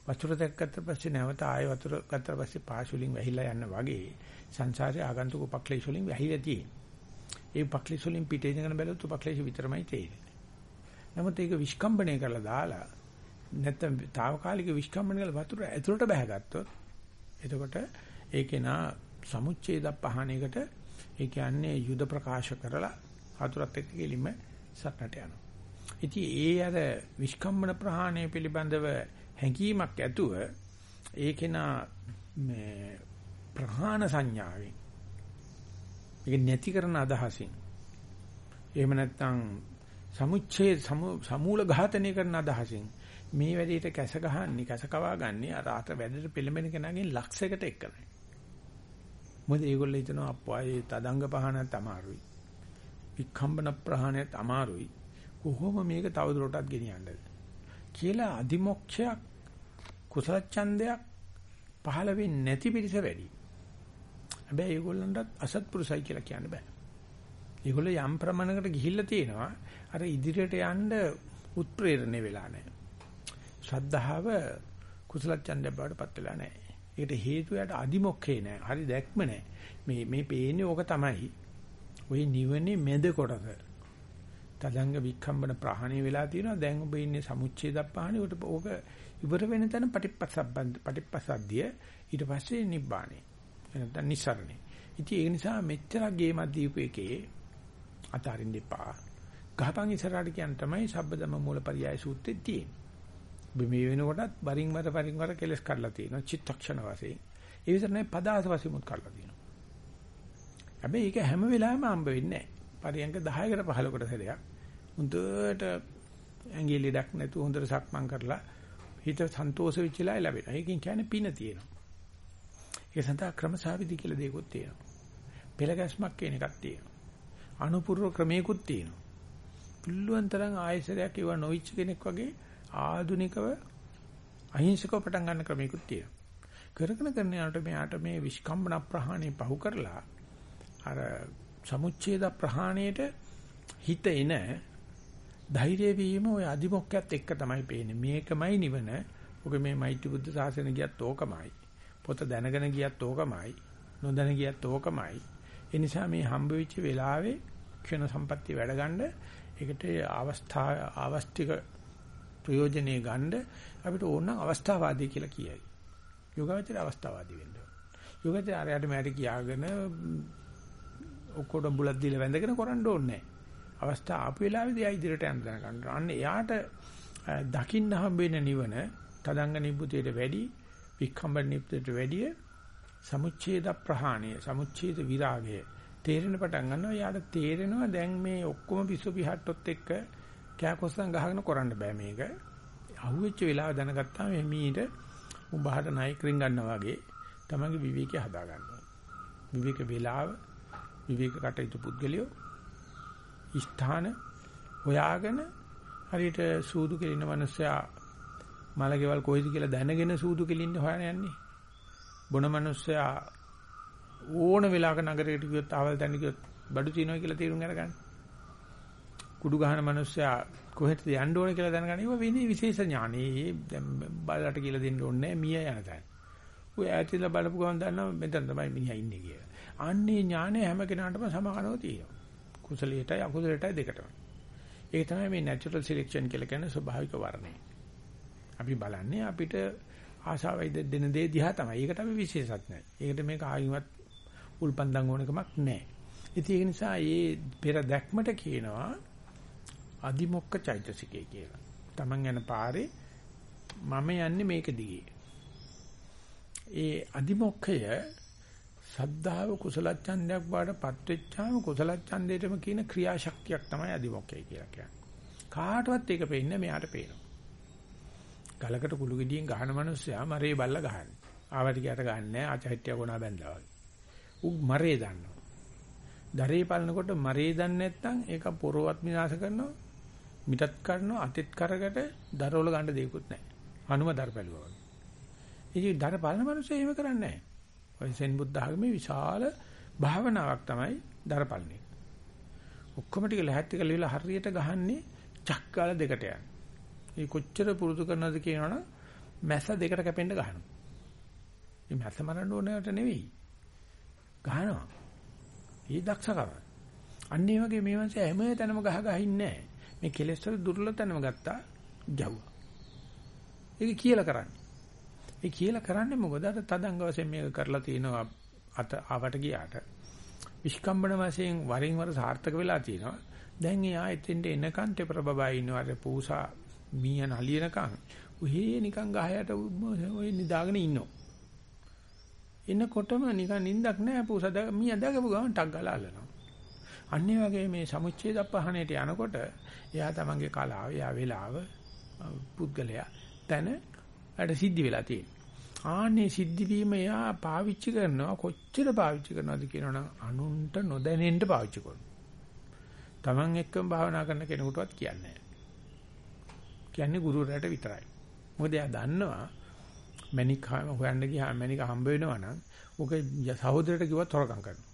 වතුර දැක්කට පස්සේ නැවත ආය වතුර ගත්තට පස්සේ පාසි වලින් වැහිලා යන්න වගේ සංසාරේ ආගන්තුක උපක්ලේශ වලින් වැහිලා තියෙන්නේ. ඒ උපක්ලේශ වලින් පිටේ ඉඳගෙන බැලුවොත් උපක්ලේශ විතරමයි තේරෙන්නේ. නමුත් ඒක විස්කම්බණය කරලා දාලා නැත්තම් తాවකාලික විස්කම්බණය කරලා වතුර ඇතුළට බහගත්තොත් එතකොට ඒකේ නා සමුච්ඡේද පහණයකට ඒ කියන්නේ යුද ප්‍රකාශ කරලා හතුරත් එක්ක කෙලින්ම සටනට යනවා. ඉතින් ඒ අර විස්කම්බන ප්‍රහාණය පිළිබඳව හැඟීමක් ඇතුව ඒකේන මේ ප්‍රහාණ සංඥාවෙන් ඒක නැති කරන අදහසින් එහෙම නැත්නම් සමුච්ඡේ සමූල ඝාතනය කරන අදහසින් මේ වැඩේට කැස ගහන්නේ කැස කවා ගන්නේ අර අත වැඩට පෙළඹෙන කෙනාගෙන් ලක්ෂයකට එක්කයි. මොකද ඒගොල්ලෝ හිතනවා අප්පායේ තදංග පහනත් අමාරුයි. වික්ඛම්බන ප්‍රහාණයත් අමාරුයි. කොහොම මේක තවදුරටත් ගෙනියන්නද කියලා අදිමොක්ෂයක් කුසල ඡන්දයක් පහළ වෙන්නේ නැති පිරිස වැඩි. හැබැයි ඒගොල්ලන්ටත් අසත්පුරුසයි කියලා කියන්න බෑ. ඒගොල්ලෝ යම් ප්‍රමාණයකට ගිහිල්ලා තියෙනවා අර ඉදිරියට යන්න උත්ප්‍රේරණය වෙලා නැහැ. ශ්‍රද්ධාව කුසල ඡන්දය බවටපත් වෙලා නැහැ. ඒකට හේතුව යට අදිමොක්කේ නැහැ. හරි දැක්ම නැහැ. මේ මේ පේන්නේ ඕක තමයි. ওই නිවනේ මැද කොටස. තදංග වික්ඛම්බන ප්‍රහාණය වෙලා තියෙනවා. දැන් ඔබ ඉන්නේ සමුච්ඡේද ප්‍රහාණය. උට ඕක ඉවර වෙන තැන පටිපස්සබ්බන්ද පටිපස්සද්ධිය ඊට පස්සේ නිබ්බාණය. එනතන නිසරණේ. ඉතින් ඒ නිසා මෙච්චර ගේමක් දීපු එකේ අතාරින්න එපා. ගහපන් ඉස්සරහට කියන තමයි සබ්බදම මූලපරියාය සූත්‍රයේ තියෙන්නේ. ඔබ මේ වෙනකොටත් බරින් වර පරින් වර කෙලස් කරලා තියෙනවා චිත්තක්ෂණ වශයෙන්. ඒ විතර නෙවෙයි පදාස වශයෙන් මුත් කරලා තියෙනවා. හැබැයි ඒක හැම වෙලාවෙම හම්බ වෙන්නේ නැහැ. පරියන්ක 10කට 15කට සැරයක් හොඳට ඇඟිලි ලෙඩක් නැතුව හොඳට සක්මන් කරලා හිත සන්තෝෂ වෙච්චලා ලැබෙනවා. ඒකෙන් කියන්නේ පින තියෙනවා. ඒ සඳහා ක්‍රමසාවිදි කියලා දෙයක්ත් තියෙනවා. පෙළ ගැස්මක් කියන එකක් තියෙනවා. අනුපූර්ව ක්‍රමයකුත් තියෙනවා. පුළුවන් තරම් ආයසරයක් ඒව නොවිච්ච කෙනෙක් වගේ ආදුනිකව අහිංසකව පටන් ගන්න ක්‍රමයකුත් තියෙනවා. කරගෙන කරන යනකොට මෙයාට මේ විස්කම්බන ප්‍රහාණය පහු කරලා අර සමුච්ඡේද ප්‍රහාණයට හිත එන ධෛර්ය වීම ওই අදිමොක්කයත් එක්ක තමයි පේන්නේ. මේකමයි නිවන. ඔක මේ මෛත්‍රී බුද්ධ ශාසනය ගියත් ඕකමයි. පොත දැනගෙන ගියත් ඕකමයි. නොදැන ගියත් ඕකමයි. ඒ නිසා මේ හම්බ වෙච්ච වෙලාවේ ක්ෂණ සම්පත්තිය වැඩ ගන්න ඒකට අවස්ථා අවස්තික ප්‍රයෝජනේ ගන්න අපිට ඕන නම් අවස්ථාවාදී කියලා කියයි. යෝගාවචර අවස්ථාවාදී වෙන්න ඕන. යෝගාවචර ආරයට මෑට කියාගෙන ඔක්කොටම බුලත් දීලා වැඳගෙන කරන්න ඕනේ අවස්ථාව ආපු වෙලාවේදී ආ ඉදිරියට යන්න දැනගන්න. අන්න එයාට දකින්න හම්බෙන නිවන තදංග නිබ්බුතියට වැඩි වික්ඛම්බ නිබ්බුතියට වැඩි සමුච්ඡේද ප්‍රහාණය සමුච්ඡේද විරාගය තේරෙන පටන් ගන්නවා. එයාට තේරෙනවා දැන් මේ ඔක්කොම පිස්සු පිහට්ටොත් එක්ක කෑකොස්සන් ගහගෙන කරන්න බෑ මේක. අහුවෙච්ච වෙලාව දැනගත්තාම එමීට උඹහට නයික් රින් ගන්නවා වගේ තමන්ගේ විවේකය හදා ගන්නවා. විවේක වේලාව විවේක කටයුතු පුද්ගලියෝ ස්ථාන හොයාගෙන හරියට සූදු කෙලින මිනිස්සයා මලකෙවල් කොයිද කියලා දැනගෙන සූදු කෙලින්න හොයන යන්නේ. බොන මිනිස්සයා ඕන වෙලාවක නගරයකට ගියොත් ආවල් තැන ගියොත් බඩු තියනවා කියලා තීරුම් අරගන්න. කුඩු ගහන මිනිස්සයා කොහෙටද යන්න ඕන කියලා දැනගන්න. ඒක වෙන්නේ විශේෂ ඥානෙ. දැන් බලලට කියලා දෙන්න ඕනේ මිය යන තැන. ඔය ඈතින්ලා බලපු ගමන් දන්නවා මෙතන තමයි මිනිහා ඉන්නේ කියලා. අන්නේ ඥානය හැම කෙනාටම සමකරව තියෙනවා. කුසලයටයි අකුසලයටයි දෙකටම. ඒක තමයි මේ නැචරල් සිලෙක්ෂන් කියලා කියන්නේ ස්වභාවික වර්ණය. අපි බලන්නේ අපිට ආශාවයි දෙන දේ දිහා තමයි. ඒකට අපි විශේෂත් නැහැ. ඒකට මේක ආයිමත් උල්පන්දම් ඕනකමක් නැහැ. ඉතින් ඒ නිසා මේ පෙර දැක්මට කියනවා අදිමොක්ක චෛතසිකය කියලා. Taman යන පාරේ මම යන්නේ මේක දිගේ. ඒ අදිමොක්කය සද්ධාව කුසල ඡන්දයක් බාටපත් වෙච්චාම කුසල ඡන්දේටම කියන ක්‍රියාශක්තියක් තමයි අදිමොක්කේ කියලා කියන්නේ. කාටවත් ඒක පේන්නේ මෙයාට පේනවා. ගලකට කුළු ගෙඩියෙන් ගහන මිනිස්සයා මරේ බල්ල ගහන්නේ. ආවට කියට ගන්නෑ ආචෛත්‍ය ගුණා බැඳලා වගේ. උ මරේ දන්නවා. දරේ පලනකොට මරේ දන්නේ නැත්නම් ඒක පොරවත් විනාශ කරනවා. මිටත් කරනවා අතෙත් කරකට දරවල ගන්න දෙයක්වත් නැහැ. හනුම දර පැලුවා වගේ. ඉතින් දර බලන මිනිස්සු එහෙම කරන්නේ නැහැ. ඔය සෙන් බුද්ධ ආගමේ විශාල භාවනාවක් තමයි දරපල්නේ. ඔක්කොම ටික ලැහැත්ති කරලා හරියට ගහන්නේ චක්කාල දෙකට යන. මේ කොච්චර පුරුදු කරනවද කියනවනම් මැස දෙකට කැපෙන්න ගහනවා. මේ මැස මරන්න ඕනකට නෙවෙයි. ගහනවා. ඒ දක්ෂකම. අන්න ඒ වගේ මේ වන්සේ හැම තැනම ගහ ගහ ඉන්නේ මේ කෙලෙස් වල දුර්ලභ තැනම ගත්තා ගැව්වා. ඒක කියලා කරන්නේ. ඒ කියලා කරන්නේ මොකද? අර තදංග වශයෙන් මේක කරලා තිනවා අත ආවට ගියාට විස්කම්බන වශයෙන් වරින් වර සාර්ථක වෙලා තියෙනවා. දැන් එයා එතෙන්ට එනකන් තෙපර බබා ඉන්නවාට පූසා මීය නලියනකන් උහේ නිකන් ගහයට ඔය නිදාගෙන ඉන්නවා. එනකොටම නිකන් නිින්දක් නැහැ පූසා මීය දැකපු ගමන් ටක් ගාලා අල්ලනවා. අන්නේ වගේ මේ සමුච්ඡේද පහණයට යනකොට එයා තමන්ගේ කලාව, එයා වේලාව, පුද්ගලයා තන වැඩ සිද්ධි වෙලා තියෙනවා. ආන්නේ සිද්ධි වීම එයා පාවිච්චි කරනවා කොච්චර පාවිච්චි කරනවද කියනවනම් අනුන්ට නොදැනෙන්න පාවිච්චි කරනවා. Taman එක්කම භාවනා කරන කෙනෙකුටවත් කියන්නේ නැහැ. කියන්නේ ගුරුවරයාට විතරයි. මොකද එයා දන්නවා මැනික් හොයන්න ගියාම මැනික හම්බ වෙනවා නම් ඔක සහෝදරයට කිව්වත් හොරකම් කරනවා.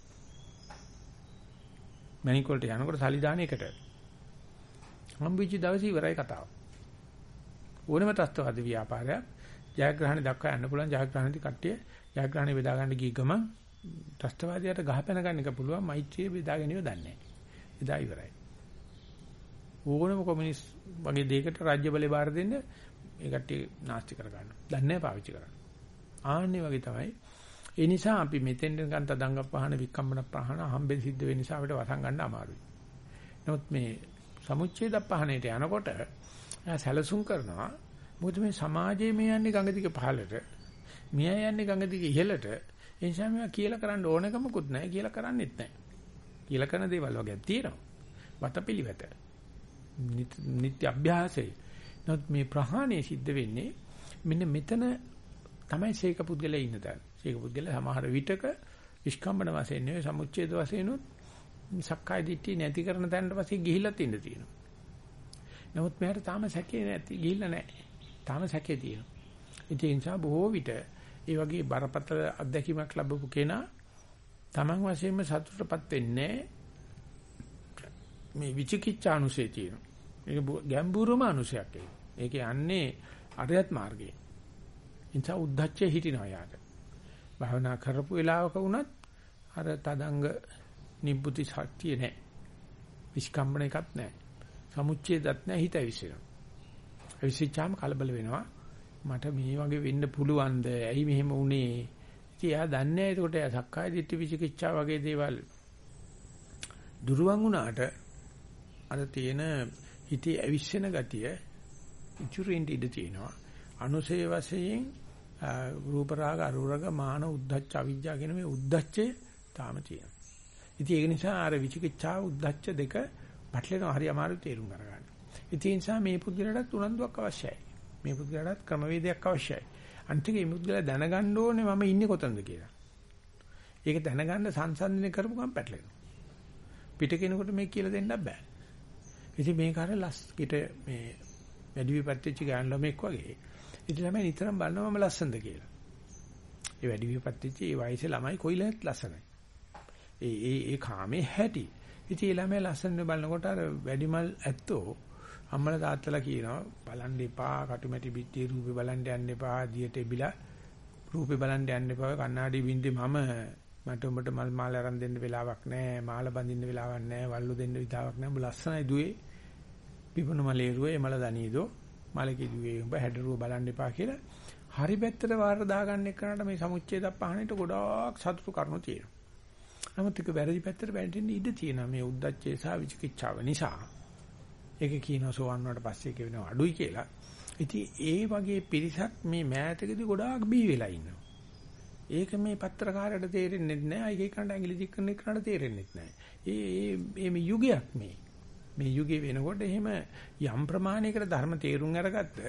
මැනික් වලට යනකොට සල්ලි දාන එකට. හම්බෙච්ච දවසේ ඉවරයි කතාව. ඕනම තත්ත්වවාද ව්‍යාපාරයක් ජයග්‍රහණ දක්වා යන්න පුළුවන් ජයග්‍රහණදී කට්ටිය ජයග්‍රහණ බෙදා ගන්න ගිය ගමන් ත්‍ස්තවාදියාට ගහපැන ගන්න එක පුළුවන් මෛත්‍රිය බෙදා ගැනීම දන්නේ නැහැ. එදා ඉවරයි. ඕනම කොමියුනිස් වගේ දෙයකට රාජ්‍ය බලය බාර දෙන්න ඒ කට්ටිය නාස්ති කර ගන්නවා. දන්නේ නැහැ පාවිච්චි කරන්න. ආන්නේ වගේ තමයි. ඒ නිසා අපි මෙතෙන් ගන්න තදංග පහන වික්කම්බන පහන හම්බෙන් සිද්ධ වෙන නිසා අපිට වසන් ගන්න අමාරුයි. නමුත් මේ සමුච්ඡේද පහනේට යනකොට සැලසුම් කරනවා මොකද මේ සමාජයේ මේ යන්නේ ගඟ දිගේ පහළට මෙයා යන්නේ ගඟ දිගේ ඉහළට ඒ නිසා මේවා කියලා කරන්න ඕනකමකුත් නැහැ කියලා කරන්නෙත් නැහැ කියලා කරන දේවල් වගේ තියෙනවා වතපිලිවෙත නිත්‍ය අභ්‍යාසය. නමුත් මේ ප්‍රහාණය සිද්ධ වෙන්නේ මෙන්න මෙතන තමයි ශේක පුද්ගලයා ඉන්න තැන. ශේක පුද්ගලයා සමහර විටක විස්කම්බන වශයෙන් නෙවෙයි සමුච්ඡේද වශයෙන් උත් සක්කාය දිට්ඨිය නැති කරන තැනට පස්සේ ගිහිල්ලා තින්න තියෙනවා. නමුත් මෙයාට තාම සැකේ නැති ගිහිල්ලා නැහැ. තාම සැකේ තියෙනවා. ඒ නිසා බොහෝ විට ඒ වගේ බරපතල අත්දැකීමක් ලැබපු කෙනා Taman වශයෙන්ම සතුටටපත් වෙන්නේ මේ විචිකිච්ඡානුසය තියෙනවා. ඒක ගැඹුරුම අනුසයක් ඒක. ඒක යන්නේ අරියත් මාර්ගයේ. නිසා උද්දච්චය හිටිනවා යාට. භාවනා කරපු වෙලාවක වුණත් අර තදංග නිබ්බුති ශක්තිය නැහැ. විස්කම්බන එකක් නැහැ. සමුච්ඡේදත් නැහැ හිත විසිරෙනවා. විසිච්චාම කලබල වෙනවා. මට මේ වගේ වෙන්න පුළුවන්ද? ඇයි මෙහෙම වුනේ? ඉතින් එයා දන්නේ නැහැ. ඒකට එයා සක්කාය දිට්ඨි විචිකිච්ඡා වගේ දේවල් දුරවන් වුණාට අර තියෙන හිතේ ඇවිස්සෙන ගතිය ඉතුරින් ඉඳ තියෙනවා. අනුසේ වශයෙන් රූප රාග අරුරග මාන උද්දච්ච අවිජ්ජා කියන මේ උද්දච්චය තාම තියෙනවා. ඉතින් ඒක නිසා අර විචිකිච්ඡා උද්දච්ච දෙක පැටලෙනවා හරි අමාරු තේරුම් ගන්න. ඒ නිසා මේ පුද්ගලයාට උනන්දුවක් අවශ්‍යයි. මේ පුද්ගලයාට ක්‍රමවේදයක් අවශ්‍යයි. අන්තිමේ මේ පුද්ගලයා දැනගන්න ඕනේ මම ඉන්නේ කොතනද කියලා. ඒක දැනගන්න සංසන්දනය කරපු ගමන් පැටලෙනවා. පිට කෙනෙකුට මේක කියලා දෙන්න බෑ. ඉතින් මේක අර ලස් පිට මේ වැඩි විපත්තිච්ච ගෑනු ළමෙක් වගේ. ඉතින් ළමයි නිතරම බලනවා මම ලස්සනද කියලා. ඒ වැඩි විපත්තිච්ච ඒ වයසේ ළමයි කොයිලත් ලස්සනයි. ඒ ඒ ඒ කාමේ හැටි. ඉතින් ඒ ළමයි ලස්සන බලනකොට අර වැඩිමල් ඇත්තෝ අම්මලා තාත්තලා කියනවා බලන්න එපා කටුමැටි පිටියේ රූපේ බලන්න යන්න එපා දියට එබිලා රූපේ බලන්න යන්න එපා කණ්ණාඩි බින්දේ මම මට උඹට මල් මාල අරන් දෙන්න වෙලාවක් නැහැ මාල බඳින්න වෙලාවක් නැහැ වල්ලු දෙන්න විතාවක් නැහැ උඹ ලස්සනයි දුවේ පිපුණු මලේරුවේ එමල දනීදෝ මලකේ දුවේ උඹ හැඩරුව බලන්න එපා කියලා. හරි පැත්තට වාර දාගන්න එක්කනට මේ සමුච්ඡේද පහණට ගොඩාක් සතුටු කරුණු තියෙනවා. නමුත් ඒක වැරදි පැත්තට වැටෙන්න ඉඩ තියෙනවා මේ උද්දච්චය සහ විචිකිච්ඡාව නිසා. ඒක කියනවා සෝවන් වුණාට පස්සේ ඒක වෙනවා අඩුයි කියලා. ඉතින් ඒ වගේ පිරිසක් මේ මෑතකදී ගොඩාක් බී වෙලා ඉන්නවා. ඒක මේ පත්‍රකාරයට තේරෙන්නේ නැහැ. ඒක කණ්ඩ ඇඟිලි දික් කරන එකට තේරෙන්නේ නැහැ. ඒ මේ යුගයක් මේ. මේ යුගේ වෙනකොට එහෙම යම් ප්‍රමාණයකට ධර්ම තේරුම් අරගත්ත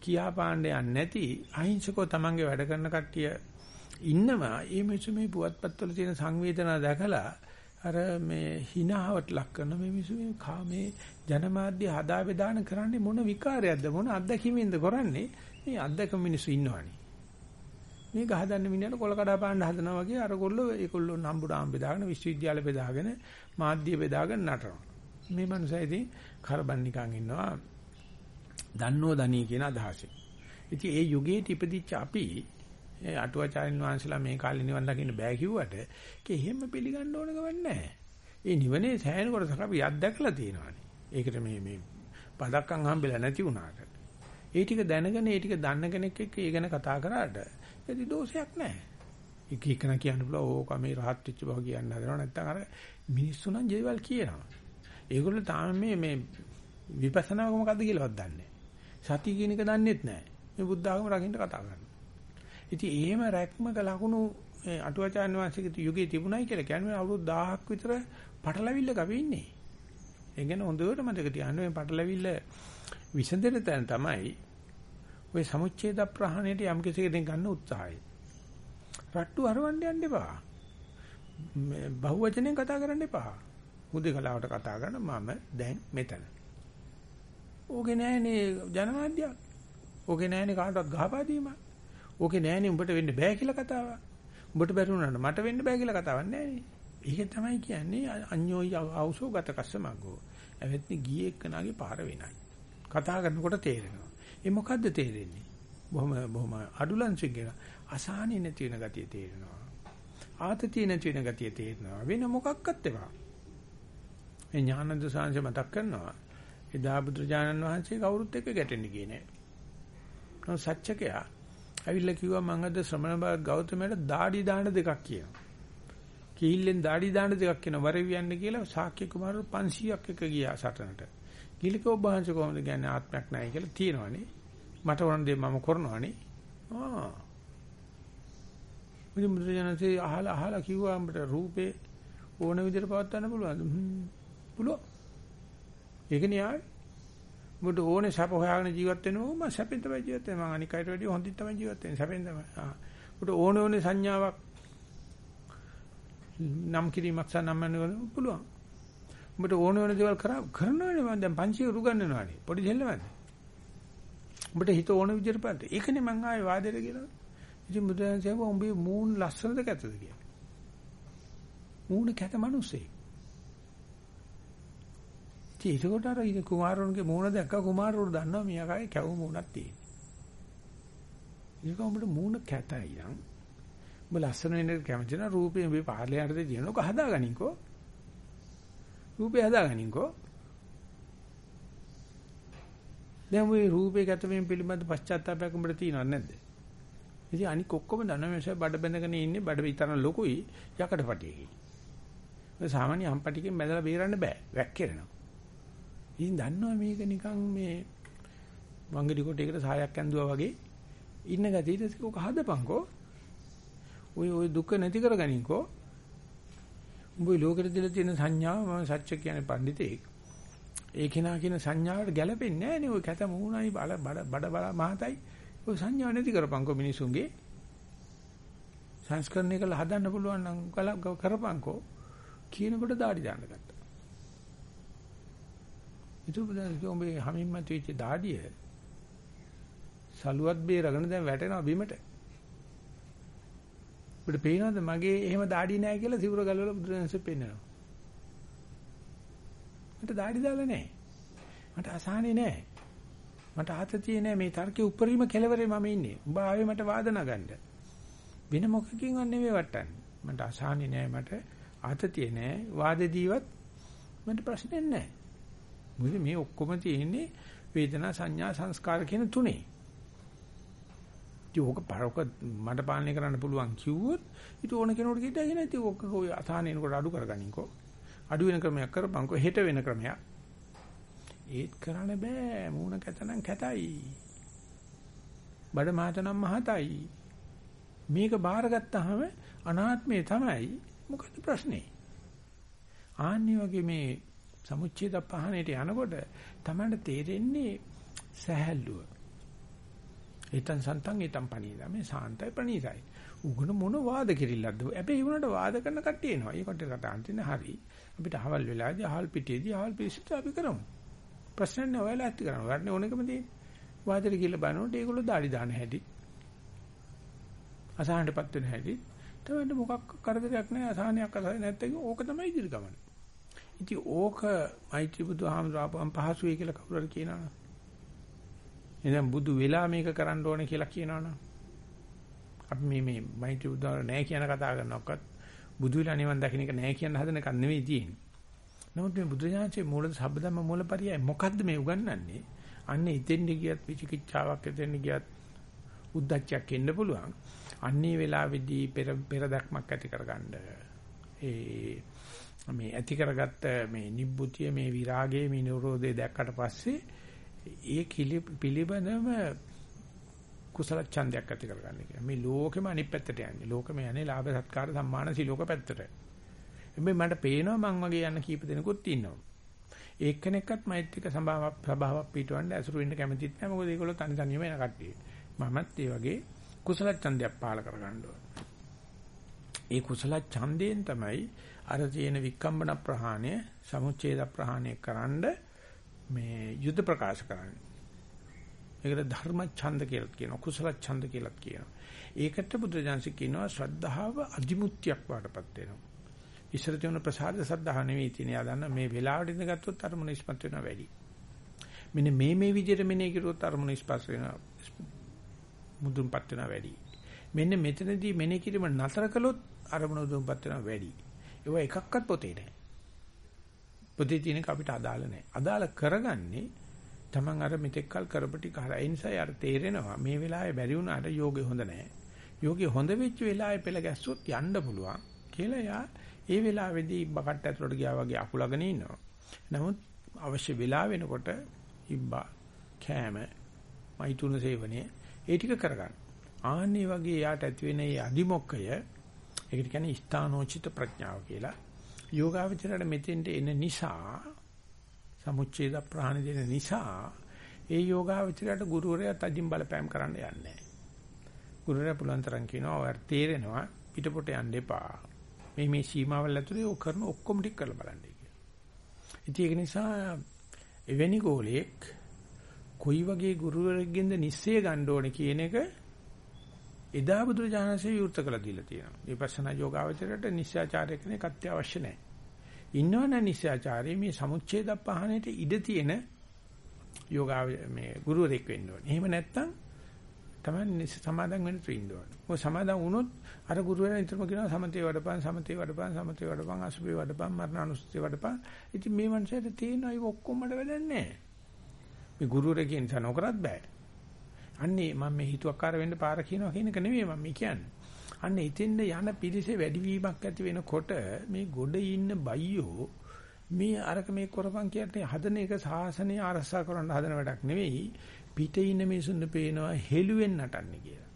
කියා පාණ්ඩයක් නැති අහිංසකව තමන්ගේ වැඩ කරන කට්ටිය ඉන්නවා. ඒ මිනිස්සු මේ පුවත්පත්වල තියෙන සංවේදනා දැකලා අර මේ හිනාවට ලක් කරන මේ මිනිස්සු මේ කාමේ ජනමාධ්‍ය හදා බෙදාන කරන්නේ මොන විකාරයක්ද මොන අත්දැකීමෙන්ද කරන්නේ මේ අත්දැක මිනිස්සු ඉන්නවනේ මේ ගහදන්න මිනිහට කොල කඩා පාන්න හදනවා වගේ අර කොල්ලෝ ඒකොල්ලෝ නම්බුඩාම් බෙදාගෙන විශ්වවිද්‍යාල බෙදාගෙන මාධ්‍ය බෙදාගෙන නටනවා මේ මනුස්සයා ඉතින් කරබන් නිකන් ඉන්නවා දන්නෝ දනී කියන අදහසෙන් ඉතින් ඒ යුගයේ ඉපදිච්ච අපි ඒ අටුවාචාරින් වහන්සේලා මේ කාලේ නිවන් දකින්න බෑ කිව්වට ඒක එහෙම පිළිගන්න ඕන ගමන් නැහැ. ඒ නිවනේ සෑහෙන කොටසක් අපි යත් දැකලා තියෙනවානේ. ඒකට මේ මේ පදක්කම් හම්බෙලා නැති වුණාට. ඒ ටික දැනගෙන ඒ ටික දන්න කෙනෙක් එක්ක ඒ ගැන කතා කරාට ඒදි දෝෂයක් නැහැ. එක එකන කියන්න පුළුවන් ඕක මේ rahat වෙච්ච බව කියන්න හදනවා නැත්නම් අර මිනිස්සු නම් ජීවල් කියනවා. ඒගොල්ලෝ තාම මේ මේ විපස්සනා මොකද්ද කියලාවත් දන්නේ නැහැ. සතිය කියන එක දන්නෙත් නැහැ. මේ බුද්ධ ආගම රකින්න කතා කරනවා. ඉතින් එහෙම රැක්මක ලකුණු අටුවාචාන් වහන්සේගේ යුගයේ තිබුණයි කියලා කියන්නේ අවුරුදු 1000ක් විතර පටලවිල්ලක අපි ඉන්නේ. ඒ කියන්නේ හොඳට මතක තියාගන්න මේ පටලවිල්ල විසඳෙන තැන තමයි ওই සමුච්ඡේද ප්‍රහාණයට යම් කෙනෙක් ගන්න උත්සාහය. රට්ටු හරවන්න යන්න එපා. බහුවචනෙන් කතා කරන්න එපා. හුදේකලාවට කතා කරන මම දැන් මෙතන. ඕකේ නෑනේ ජනමාධ්‍යයක්. ඕකේ නෑනේ කාටවත් ගහපා දීමක්. ඕකේ නෑනේ උඹට වෙන්න බෑ කියලා කතාවක්. උඹට බැරි වුණාට මට වෙන්න බෑ කියලා කතාවක් නෑනේ. ඒක තමයි කියන්නේ අඤ්ඤෝයි අවසෝ ගත කස්සමග්ගෝ. ඇවෙත්නි ගියේ එක්කනාගේ පාර වෙනයි. කතා කරනකොට තේරෙනවා. ඒ මොකද්ද තේරෙන්නේ? බොහොම බොහොම අඩුලන්සින් කියන අසහනෙ නැති වෙන ගතිය තේරෙනවා. ආතතිය නැති වෙන ගතිය තේරෙනවා. වෙන මොකක්වත් එපා. මේ ඥානන්ද සාංශ මතක් කරනවා. එදා බුදුරජාණන් වහන්සේ කවුරුත් එක්ක ගැටෙන්න ගියේ නෑ. නෝ සත්‍යකයා ඇවිල්ලා කිව්වා මම අද ශ්‍රමණ බා ගෞතමයට දාඩි දාන දෙකක් කියනවා. කිහිල්ලෙන් දාඩි දාන දෙකක් කියනවා. වරෙව් යන්න කියලා ශාක්‍ය කුමාරවරු 500ක් එක ගියා සටනට. කිලික ඔබ වහන්සේ කොහොමද කියන්නේ ආත්මයක් නැහැ කියලා තියෙනවනේ. මට වරන් දෙය මම කරනවනේ. ආ. මුදි මුද්‍රජනසේ අහලා අහලා කිව්වා අපිට රූපේ ඕන විදිහට පවත්වන්න පුළුවන්ද? පුළුවන්. ඒක න්යාය. මුට ඕනේ සැප හොයාගෙන ජීවත් වෙනවා මම සැපෙන් තමයි ජීවත් වෙන්නේ මම අනික් අයට වැඩිය හොඳින් තමයි ජීවත් වෙන්නේ සැපෙන් තමයි ආ මුට ඕනේ ඕනේ සංඥාවක් නම් කිරීමක් සහ නම් මනවල පුළුවන් උඹට ඕනේ ඕනේ දේවල් කරා කරනවනේ මම දැන් පංචිය උරුගන්නනවානේ පොඩි දෙල්ලමද උඹට හිත ඕන විදිහට බලන්න. ඒකනේ මං ආයේ වාදෙට කියලා. ඉතින් බුදුන් කියනවා උඹේ මූණ ලස්සනද කැතද කියලා. මූණ කැත මිනිස්සේ ඉතින් ඒකට අර ඉතින් කුමාරවරුන්ගේ මූණ දැක්ක. කුමාරවරු දන්නවා මියාගේ කැවු මූණක් තියෙන. ඒක උඹට මූණ කැතයි නම් උඹ ලස්සන වෙන්න කැමති නම් රූපේ මේ පාර්ලේ යටතේ තියෙනක හදාගනින්කෝ. රූපේ හදාගනින්කෝ. දැන් මේ රූපේ ගැතවීම පිළිබඳ පශ්චාත්තාවයක් උඹට තියෙනවද නැද්ද? ඉතින් අනික ඔක්කොම දන්න මේසෙ බඩ බැඳගෙන ඉන්නේ බඩ විතරන ලොකුයි යකඩ පටියකින්. ඒ සාමාන්‍ය හම්පටිකෙන් බැඳලා බේරන්න බෑ. වැක්කිරෙනවා. ඉතින් දන්නවා මේක නිකන් මේ වංගඩි කොටයකට සායක් ඇඳුවා වගේ ඉන්න ගතියට ඒක හදපන්කෝ. ඔය ඔය දුක නැති කරගනින්කෝ. උඹ ලෝකෙට දෙලා තියෙන සංඥාව මම සත්‍ය කියන්නේ පඬිතෙක්. ඒ කෙනා කියන සංඥාවට ගැලපෙන්නේ නැහැ නේ. ඔය කැත මූණයි බඩ බඩ බඩ මහතයි. ඔය සංඥාව නැති කරපන්කෝ මිනිසුන්ගේ. සංස්කරණය කළ හදන්න පුළුවන් නම් කරපන්කෝ. කියනකොට দাঁඩි දාන්න ගත්තා. ඉතුරුපදන් කිව්වොඹේ හැමින් මතුවෙච්ච දාඩිය සලුවත් බේරගෙන දැන් වැටෙනවා බිමට. අපිට පේනවද මගේ එහෙම දාඩිය නැහැ කියලා සිවුර ගලවලා බුදුරජාණන්සේ පෙන්නනවා. මට දාඩි දාලා නැහැ. මට අසහනේ නැහැ. මට ආතතිය නැහැ මේ තර්කේ උඩරිම කෙලවරේ මම ඉන්නේ. උඹ ආවේ මට වාදනා ගන්න. වෙන මොකකින්වත් නෙමෙයි වටන්නේ. මට අසහනේ නැහැ මට ආතතිය නැහැ. වාදදීවත් මට ප්‍රශ්නේ නැහැ. මොකද මේ ඔක්කොම තියෙන්නේ වේදනා සංඥා සංස්කාර කියන තුනේ. ඒක පරක මට පාලනය කරන්න පුළුවන් කිව්වොත් ඊට ඕන කෙනෙකුට කිව්වද නැති ඔක්ක ඔය අසහනෙනකොට අඩු කරගනින්කෝ. අඩු වෙන ක්‍රමයක් කරපන්කෝ හෙට වෙන ක්‍රමයක්. ඒත් කරන්න බෑ මූණ කැතනම් කැතයි. බඩ මහතනම් මහතයි. මේක බාරගත්තාම අනාත්මේ තමයි මොකද ප්‍රශ්නේ? ආන්නේ වගේ මේ සමුච්ඡේද පහණයට යනකොට තමයි තේරෙන්නේ සහැල්ලුව. ඒතන් සන්තන් ඒතන් පණීදා මේ සාන්තයි ප්‍රණීතයි. උගුණ මොන වාද කිරිල්ලක්ද? හැබැයි උනට වාද කරන කට්ටිය එනවා. ඒ කට්ටිය කතා අන්තිම හරි. අපිට අහවල් වෙලාදී අහල් පිටියේදී අහල් පිටිට අපි කරමු. ප්‍රශ්න නැහැ ඔයාලා ඇත්ත කරනවා. වරනේ ඕනෙකම තියෙන්නේ. වාදෙට කියලා බලනකොට ඒගොල්ලෝ দাঁඩි දාන හැටි. අසහනටපත් වෙන හැටි. තමයි මොකක් කරදරයක් නැහැ අසහනයක් අසහනයක් නැත්නම් ඕක තමයි ඉදිරි ගමන. ඉතින් ඕක මෛත්‍රී බුදුහාමුදුරුවෝ පහසුයි කියලා කවුරු හරි කියනවනේ. එහෙනම් බුදු වෙලා මේක කරන්න ඕනේ කියලා කියනවනේ. අපි මේ මේ මෛත්‍රී බුදුහාමුදුරුවෝ නැහැ කියන කතා කරනවක්වත් බුදු වෙලා නිවන් දකින්න එක නැහැ කියන හදන එක නෙවෙයි තියෙන්නේ. නමුත් මේ බුදුජානකේ මූල සම්බදම මූලපරියය මොකද්ද මේ උගන්වන්නේ? අන්න ඉතින් ගියත් විචිකිච්ඡාවක් එතෙන් ගියත් උද්දච්චයක් එන්න පුළුවන්. අන්නේ වෙලාවේදී පෙර පෙර දක්මක් ඇති කරගන්න. ඒ මේ ඇති කරගත්ත මේ නිබ්බුතිය මේ විරාගයේ මේ නිරෝධය දැක්කට පස්සේ ඒ පිළිබඳව කුසල ඡන්දයක් ඇති කරගන්න කියලා. මේ ලෝකෙම අනිත් පැත්තට යන්නේ. ලෝකෙම යන්නේ ලාභ සත්කාර සම්මාන සිලෝක පැත්තට. හැබැයි මට පේනවා මං වගේ යන කීප දෙනෙකුත් ඉන්නවා. ඒකෙනෙක්වත් මෛත්‍රික සභාවක් සභාවක් පිටවන්න ඇසුරු වෙන්න කැමතිත් නැහැ. මොකද ඒගොල්ලෝ තනි තනියම යන කට්ටිය. මමත් ඒ වගේ කුසල ඡන්දයක් පහල කරගන්න ඒ කුසල ඡන්දයෙන් තමයි අර තියෙන වික්කම්බන ප්‍රහාණය, සමුච්ඡේද ප්‍රහාණය කරන්න මේ යුද්ධ ප්‍රකාශ කරන්නේ. ඒකට ධර්ම ඡන්ද කියලා කියනවා. කුසල ඡන්ද කියලා කියනවා. ඒකට බුදුරජාන්සි කියනවා ශ්‍රද්ධාව අදිමුත්‍යක් වඩපත් වෙනවා. ඉස්සර තියෙන ප්‍රසාද සද්ධාව නෙවෙයි තියෙන. යා දන්න මේ වෙලාවට ඉඳගත්තොත් අරමුණ ඉස්පත් වෙනවා වැඩි. මෙන්න මේ මේ විදිහට මෙනේ කිරුවොත් අරමුණ ඉස්පස් වෙනවා. මුදුන්පත් වෙනවා වැඩි. මෙන්න මෙතනදී මෙනේ කිරීම නතර කළොත් අරමුණ මුදුන්පත් වෙනවා වැඩි. ඒව එකක්වත් පොතේ නැහැ. පොතේ තියෙනක අපිට අදාළ නැහැ. අදාළ කරගන්නේ Taman අර මෙතෙක්කල් කරපටි කරා. ඒ නිසා යාර තේරෙනවා මේ වෙලාවේ බැරි වුණාට යෝගේ හොඳ නැහැ. යෝගේ හොඳ වෙච්ච වෙලාවේ පෙළ ගැස්සුවොත් යන්න පුළුවන් කියලා යා ඒ වෙලාවේදී බකට ඇතුලට ගියා වගේ අකුලගෙන ඉන්නවා. නමුත් අවශ්‍ය වෙලාව වෙනකොට ඉබ්බා කෑම මෛතුන සේවනයේ ඒ ටික කරගන්න. ආන්නේ වගේ යාට ඇති වෙන මේ අදිමොක්කය ඒකට කියන්නේ ස්ථානෝචිත ප්‍රඥාව කියලා. යෝගාවචරයට මෙතෙන්ට එන නිසා සමුච්ඡේද ප්‍රහාණය දෙන නිසා ඒ යෝගාවචරයට ගුරුවරයා තදින් බලපෑම් කරන්න යන්නේ නැහැ. ගුරුවරයා පුළුවන් තරම් කියනවා ඔයාලට තේරෙනවා පිටපොට යන්න එපා. මේ මේ සීමාවල් ඇතුලේ ඔය කරන ඔක්කොම ටික කරලා බලන්න කියලා. ඉතින් ඒක නිසා එවැනි ගෝලයක් කොයි වගේ ගුරුවරයෙක්ගෙන්ද නිස්සය ගන්න ඕනේ කියන එක එදා බුදුරජාණන්සේ විවෘත කළ දීලා තියෙනවා. විපස්සනා යෝගාවචරයට නිස්සාචාරය කෙනෙක් අත්‍යවශ්‍ය නැහැ. ඉන්නවනම් නිස්සාචාරයේ මේ සමුච්ඡේද පහණයට ඉඩ තියෙන යෝගා මේ ගුරුවරයෙක් වෙන්න ඕනේ. එහෙම නැත්නම් තමයි සමාදන් වෙන්න තියෙන්න ඕනේ. ඔය සමාදන් වුණොත් අර ගුරුවරයා නිතරම කියනවා සමතේ වඩපන් සමතේ වඩපන් සමතේ වඩපන් අසුභේ වඩපන් මරණානුස්සතිය වඩපන්. ඉතින් මේ මනුස්සයට තියෙනවා ඒක ඔක්කොම මට වැඩක් නැහැ. මේ ගුරුවරයා කියන නිසා නොකරත් බෑ. අන්නේ මම මේ හිතුවක්කාර වෙන්න පාර කියනවා කියන එක නෙමෙයි මම කියන්නේ. අන්න ඉතින්ද යන පිරිසේ වැඩිවීමක් ඇති වෙනකොට මේ ගොඩ ඉන්න බයියෝ මේ අරක මේ කරපන් කියන්නේ හදන එක සාසනය ආරක්ෂා කරන්න හදන වැඩක් නෙවෙයි පිටේ ඉන්න මිනිසුන්ට පේනවා හෙළුවෙන් නටන්නේ කියලා.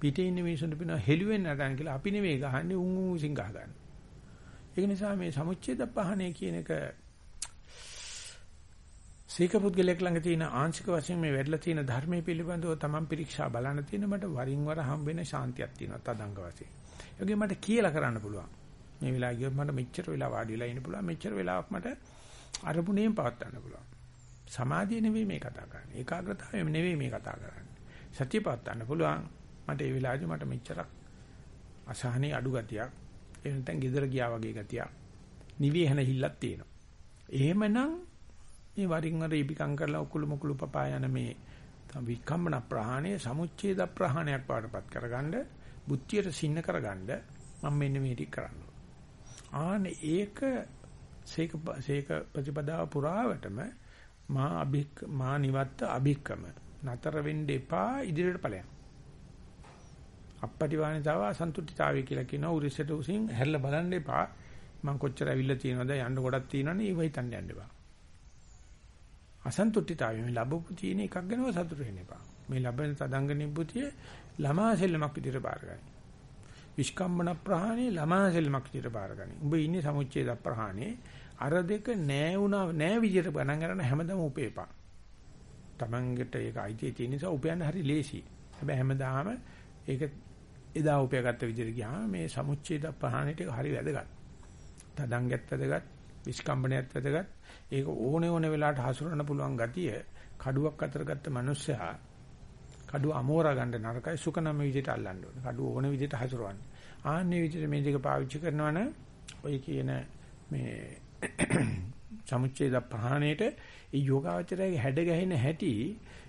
පිටේ ඉන්න මිනිසුන්ට පේනවා හෙළුවෙන් නටන කියලා අපි නෙවෙයි ගහන්නේ උන් උන් විසින් ගහ ගන්න. ඒක නිසා මේ සමුච්ඡේද පහණේ කියන එක සීක පුද්ගලයෙක් ළඟ තියෙන ආංශික වශයෙන් මේ වැඩිලා තියෙන ධර්මයේ පිළිබඳව තමන් පරීක්ෂා බලන්න තියෙන මට වරින් වර හම් වෙන ශාන්තියක් තියෙනවා තදංග වශයෙන්. ඒකේ මට කියලා කරන්න පුළුවන්. මේ වෙලාව ගියොත් මට මෙච්චර වෙලා වාඩි වෙලා ඉන්න පුළුවන්. මෙච්චර වෙලාවක් මට අරමුණේම පවත් ගන්න පුළුවන්. සමාධිය නෙවෙයි මේ කතා කරන්නේ. ඒකාග්‍රතාවය නෙවෙයි මේ කතා කරන්නේ. සතිය පවත් ගන්න පුළුවන්. මට ඒ වෙලාවේදී මට මෙච්චරක් අසහනේ අඩු ගතියක් ඒ නැත්නම් gedara ගියා වගේ ගතියක් නිවිහෙන හිල්ලක් තියෙනවා. එහෙමනම් මේ වරින් වර ඉබිකම් කරලා උකුළු මුකුළු පපා යන මේ විකම්මන ප්‍රහාණය සමුච්ඡේද ප්‍රහාණයක් පාටපත් කරගන්න බුද්ධියට සින්න කරගන්න මම මෙන්න මේ ටික කරන්න ආන ඒක සීක සීක ප්‍රතිපදාව පුරාවටම මා අභික් මා නිවත්ත අභික්කම නතර වෙන්න එපා ඉදිරියට ඵලයන් අපපටිවාණිතාව අසන්තුට්ඨිතාවය කියලා කියනවා උරිසට උසින් හැරිලා බලන්න එපා. මම කොච්චර ඇවිල්ලා තියෙනවද යන්න ගොඩක් තියෙනවනේ ඒව හිතන්න යන්න එපා. අසන්තුට්ඨිතාවය මේ ලැබපු තියෙන එකක් ගැනව සතුටු වෙන්න එපා. මේ ලැබෙන තදංග නිබ්බුතිය ළමා සෙල්ලමක් විදිහට බාරගන්න. විස්කම්බන ප්‍රහාණය ළමා සෙල්ලමක් විදිහට බාරගන්න. උඹ ඉන්නේ සමුච්ඡේද ප්‍රහාණය. අර දෙක නෑ වුණා නෑ විදිහට ගණන් ගන්න හැමදාම උපේපා. Tamanගෙට ඒක අයිතිය තියෙන නිසා උපයන්න හරි ලේසි හැබැයි හැමදාම ඒක එදා උපයාගත්ත විදිහට ගියාම මේ සමුච්ඡේද ප්‍රහාණයට හරි වැදගත්. තදංගයත් වැදගත්, විස්කම්බණයත් වැදගත්. ඒක ඕනේ ඕනේ වෙලාවට හසුරන්න පුළුවන් ගතිය කඩුවක් අතර ගත්ත මිනිස්සයා කඩුව අමෝරා ගන්න නරකයි සුකනම විදිහට අල්ලන්න ඕනේ. කඩුව ඕනේ විදිහට හසුරවන්න. ආන්නේ විදිහට මේ දෙක පාවිච්චි කරනවා නම් ඔය කියන මේ සමුච්ඡේද ප්‍රහාණයට ඒ යෝගාවචරයේ හැඩ ගැහෙන හැටි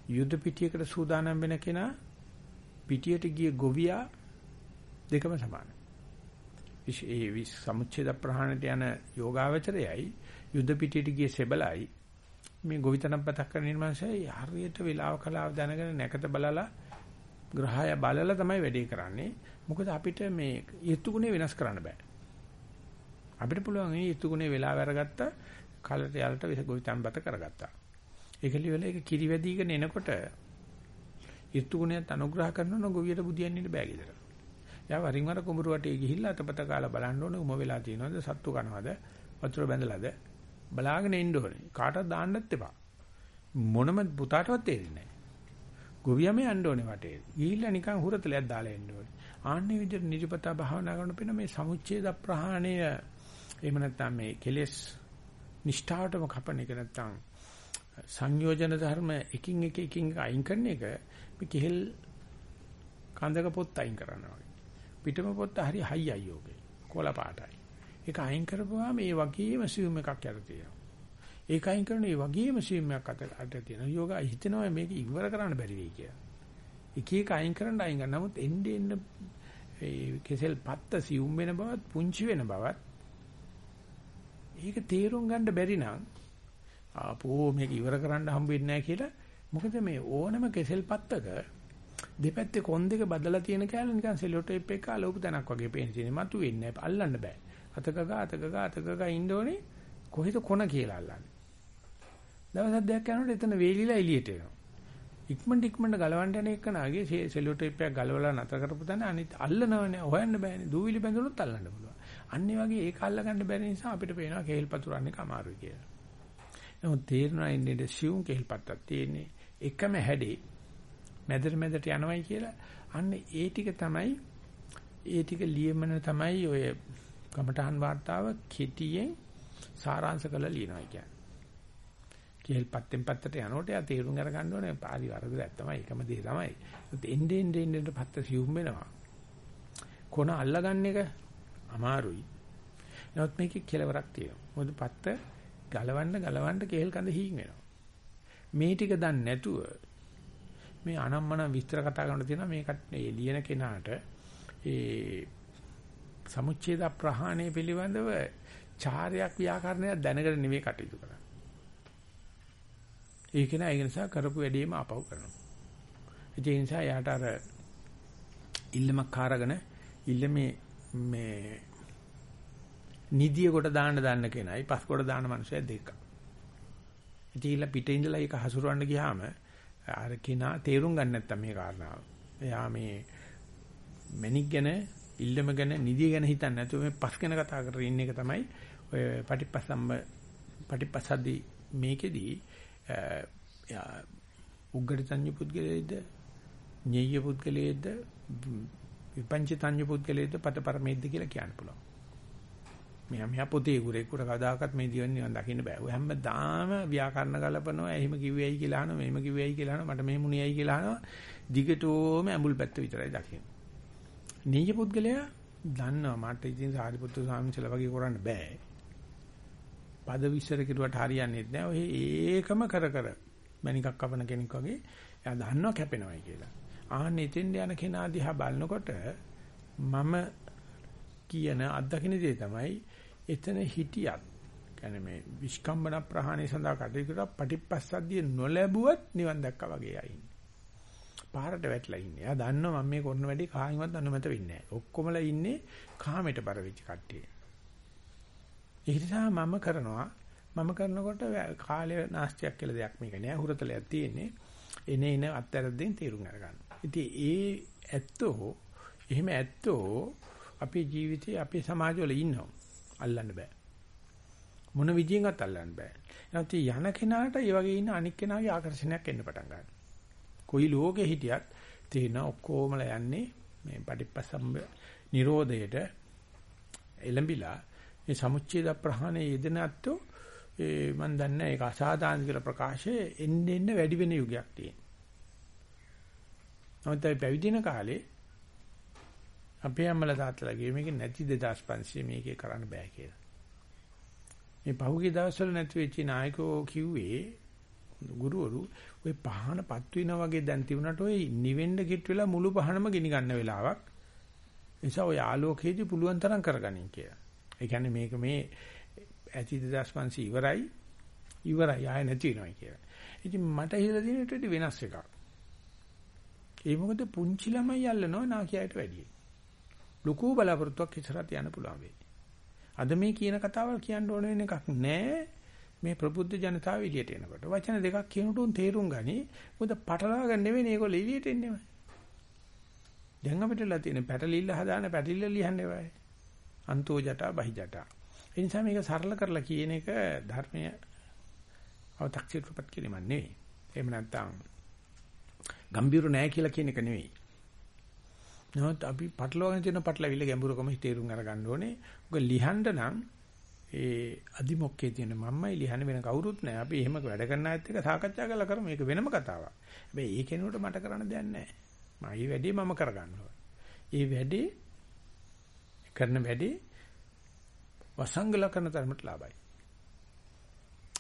යුද්ධ පිටියකට සූදානම් වෙන කෙනා පිටියට ගිය ගොවියා දෙකම සමානයි. ඒ විස් සමුච්ඡේද ප්‍රහාණයට යන යෝගාවචරයයි යුද්ධ පිටියට ගිය සෙබලයි මේ ගොවිතැනක් පතක් කරන නිර්මාණයයි හරියට වේලාව කලාව දැනගෙන නැකත බලලා ග්‍රහය බලලා තමයි වැඩේ කරන්නේ. මොකද අපිට මේ ඍතුගුණේ වෙනස් කරන්න බෑ. අපිට පුළුවන් මේ ඍතුගුණේ වෙලාව අරගත්ත කලට යාලට විස ගොවිතැන්පත කරගත්තා. ඒකලි වෙල ඒක කිරි වැඩිගෙන එනකොට ඍතුගුණයත් අනුග්‍රහ කරනවා ගොවියට බුදියන්න ඉන්න බෑ ගෙදර. යා වරින් වර කුඹුරු වටේ ගිහිල්ලා අතපත කාලා බලන්න ඕනේ උම වෙලා තියෙනවද සත්තු කනවද වතුර බැඳලාද බලාගෙන ඉන්න ඕනේ. කාටවත් දාන්නත් එපා. මොනම පුතාටවත් තේරෙන්නේ නැහැ. ගොවියම යන්න ඕනේ වටේ. ගිහිල්ලා නිකන් හුරතලයක් දාලා එන්න ඕනේ. ආන්නේ විදිහට නිජපතා භාවනා කරන පෙන මේ සමුච්ඡේද ප්‍රහාණය එහෙම නැත්නම් මේ කෙලෙස් නිෂ්ඨාවටම කපන එක නැත්නම් සංයෝජන ධර්ම එකින් එක එකින් අයින් කරන එක මේ කෙහෙල් කඳක පොත් අයින් කරනවා වගේ. පිටම පොත් හරි හයි අයියෝගේ. කොළ පාටයි. ඒක අයින් කරපුවාම මේ වගේම සියුම් එකක් යට තියෙනවා. ඒක අයින් කරන මේ වගේම සියුම් එකක් අත අත තියෙනවා. යෝගා හිතනවා මේක ඉවර කරන්න බැරි වෙයි කියලා. එක එක අයින් කරන්න අයින් කරන නමුත් එන්නේ එන්න ඒ කෙසෙල් පත්ත සියුම් වෙන බවත් පුංචි වෙන බවත් ඒක තේරුම් ගන්න බැරි නම් ආපෝ මේක ඉවර කරන්න හම්බ වෙන්නේ නැහැ කියලා මොකද මේ ඕනම කෙසෙල් පත්තක දෙපැත්තේ කොන් දෙක බදලා තියෙන කෑල්ල නිකන් සෙලෝටේප් එක අලෝප තනක් වගේ පේන තියෙන මතු වෙන්නේ නැහැ. අල්ලන්න බෑ. අතක ගා අතක ගා අතක ගා ඉන්න ඕනේ කොහෙද කොන කියලා අල්ලන්නේ. දවස් දෙකක් යනකොට එතන වේලිලා එළියට එනවා. ඉක්මනට ඉක්මනට ගලවන්න යන එක නාගේ සෙලෝටේප් එකක් ගලවලා නැතර කරපු තැන අනිත් අල්ලනවනේ හොයන්න බෑනේ. දූවිලි බැඳුනොත් අල්ලන්න පුළුවන්. අන්නේ වගේ ඒක අල්ලගන්න බැරි නිසා අපිට පේනවා කේල් පතුරන්නේ අමාරුයි කියලා. නමුත් තේරෙනවා ඉන්නේ සියුම් කේල් පත්තක් තියෙන්නේ. එකම හැඩේ මැදට මැදට යනවයි කියලා අන්න ඒ ටික තමයි ඒ ටික ලියමන තමයි ඔය කමඨහන් වාර්තාව කෙටියෙන් සාරාංශ කරලා ලියනවා කියන්නේ. කේල් පත්තෙන් පත්තට යනකොට යා තේරුම් අරගන්න ඕනේ පාරි වරදක් තමයි එකම දේ තමයි. එන්නේ එන්නේ එන්නේ පත්ත සිවුම් වෙනවා. කොන අල්ලගන්න එක අමාරුයි. නමුත් මේකේ කෙලවරක් තියෙනවා. මොකද පත්ත ගලවන්න ගලවන්න කේල් කඳ හීන් වෙනවා. මේ ටික දන්නේ නැතුව මේ අනම්මන විස්තර කතා කරන්න තියෙනවා මේකට ඒ ලියන කෙනාට ඒ සමුච්ඡේද ප්‍රහාණය පිළිබඳව චාරයක් ව්‍යාකරණයක් දැනගෙන නෙවෙයි කටයුතු කරන්නේ. ඒක නා ඒ නිසා කරපු වැඩේම අපව කරනවා. ඒ නිසා යාට අර ඉල්ලමක් කාරගෙන ඉල්ලමේ මේ නිදිය කොට දාන්න දාන්න කෙනයි පස් කොට දාන මනුස්සය දෙක. ඉතින් පිටින් ඉඳලා ඒක හසුරවන්න ගියාම අර කිනා තේරුම් ගන්න නැත්තම් මේ කාරණාව. එයා මේ මැනික් ගැන, ඉල්ලම ගැන, නිදිය ගැන හිතන්නේ නැතුව මේ පස් ගැන කතා කරගෙන ඉන්න එක තමයි ඔය පටිපස්සම්බ පටිපස්සද්දි මේකෙදී එයා උග්ගටිතඤ්ඤ පුද්ගලයේද, ඤෙය්‍ය පුද්ගලයේද, විපංචිතඤ්ඤ පුද්ගලයේද පතපරමේද්ද කියලා කියන්න පුළුවන්. මෙයා මෙයා පොතේ ගුරේකුට කදාකත් මේ දිවන් නිවන් දකින්න බෑ. ඔය හැමදාම ව්‍යාකරණ ගලපනවා. එහෙම කිව්වේයි කියලා අහනවා. මෙහෙම කිව්වේයි කියලා අහනවා. මට මෙහෙම මුණියයි කියලා අහනවා. දිගටම ඇඹුල් පැත්ත විතරයි දකින්නේ. නීච පුද්ගලයා දන්නවා මට ඉතින් සාරිපුත්‍ර ස්වාමීන් වගේ කරන්න බෑ. පද විශ්සර කිරුවට හරියන්නේ නැහැ. ඔය ඒකම කර කර මණිකක් කපන කෙනෙක් වගේ එයා දන්නවා කැපෙනවයි කියලා. ආන්න එතෙන් යන කෙනා දිහා බලනකොට මම කියන අත්දකින්න දේ තමයි එතන හිටියත් කියන්නේ මේ විස්කම්බන ප්‍රහාණය සඳහා කටයුතු කරලා පටිපස්සද්ධිය නොලැබුවත් නිවන් දැක්කා වගේ අයින්. පාරට වැටලා ඉන්නේ. එයා දන්නවා මම මේ කරන වැඩේ කායිමත් අනුමත වෙන්නේ නැහැ. ඔක්කොමලා ඉන්නේ කාමයට බර වෙච්ච කට්ටිය. ඒ නිසා මම කරනවා මම කරනකොට කාලය නාස්තියක් කියලා දෙයක් මේක නෑ හුරතලයක් තියෙන්නේ. එනේ එන අත්තරද්දෙන් තීරුම් අරගන්න. ඉතින් ඒ ඇත්තෝ එහෙම ඇත්තෝ අපේ ජීවිතේ අපේ සමාජවල ඉන්නවා. අල්ලන්න බෑ. මොන විදියෙන්වත් අල්ලන්න බෑ. නැත්නම් යන කෙනාට ඒ වගේ ඉන්න අනික් කෙනාගේ ආකර්ෂණයක් එන්න පටන් ගන්නවා. කොයි ලෝකෙ හිටියත් තේන ඔක්කොමලා යන්නේ මේ පටිපස්සම්බ නිරෝධයට එළඹිලා මේ සමුච්ඡේද ප්‍රහාණය යෙදෙන අත්ෝ ඒ මන් දන්නේ ඒක අසාධාරණ කියලා ප්‍රකාශයේ එන්න එන්න වැඩි වෙන යුගයක් තියෙනවා. නමුත් අපි පැවිදින කාලේ අපේ අම්මලා තාත්තලා කිව්වේ මේක නැති 2500 මේකේ කරන්න බෑ කියලා. මේ පහුගිය දවස්වල නැති වෙච්ච නායකෝ කිව්වේ ගුරුවරු ඔය පහනපත් වෙනා වගේ දැන් තිබුණාට ඔය නිවෙන්න කිට් වෙලා මුළු පහනම ගිනි ගන්න වෙලාවක්. නිසා ඔය ආලෝකයේදී පුළුවන් තරම් කරගනින් කියලා. ඒ කියන්නේ මේක මේ ඇති 2500 ඉවරයි ඉවරයි ආය නැති වෙනවා කියලා. ඉතින් මට හිතලා තියෙන ඊට වෙනස් එකක්. ඒ මොකද පුංචි ළමයි අල්ලනවා නාකියට වැඩියි. ලুকু බලාපොරොත්තුවක් ඉස්සරහට යන්න පුළුවන් වෙයි. අද මේ කියන කතාවල් කියන්න ඕන වෙන එකක් නෑ. මේ ප්‍රබුද්ධ ජනතාව එළියට එනකොට. වචන දෙකක් කියනකොට උන් තේරුම් ගනි. මොකද පටලවා ගන්න නෙවෙයි මේගොල්ලෝ එළියට එන්නේ. දැන් අපිටලා තියෙන පැටලිල්ල හදාන පැටලිල්ල ලියන්නේ වයි. අන්තෝ ජටා බහි ජටා. ඒ නිසා මේක සරල කරලා කියන එක ධර්මයේ අව탁සිරුපත් කිරීමක් නෙවෙයි. එහෙම නැත්නම් ගම්බීරු නෑ කියලා කියන එක නෙවෙයි. නමුත් අපි පටලවාගෙන තියෙන පටලවිල්ල ගැඹුරකම තේරුම් අරගන්න ඕනේ. ඔක ලිහන්න නම් ඒ අදිමොක්කේ තියෙන මම්මයි ලිහන්න වෙන කවුරුත් නැහැ. අපි එහෙම වැඩ කරන අයත් එක්ක සාකච්ඡා කරලා කරමු. මේක වෙනම කතාවක්. හැබැයි ඒ කෙනෙකුට මට කරන්න දෙයක් නැහැ. මම මේ වැඩේ මම කරගන්න ඒ වැඩේ කරන වැඩේ වසංගල කරන තරමට ලාභයි.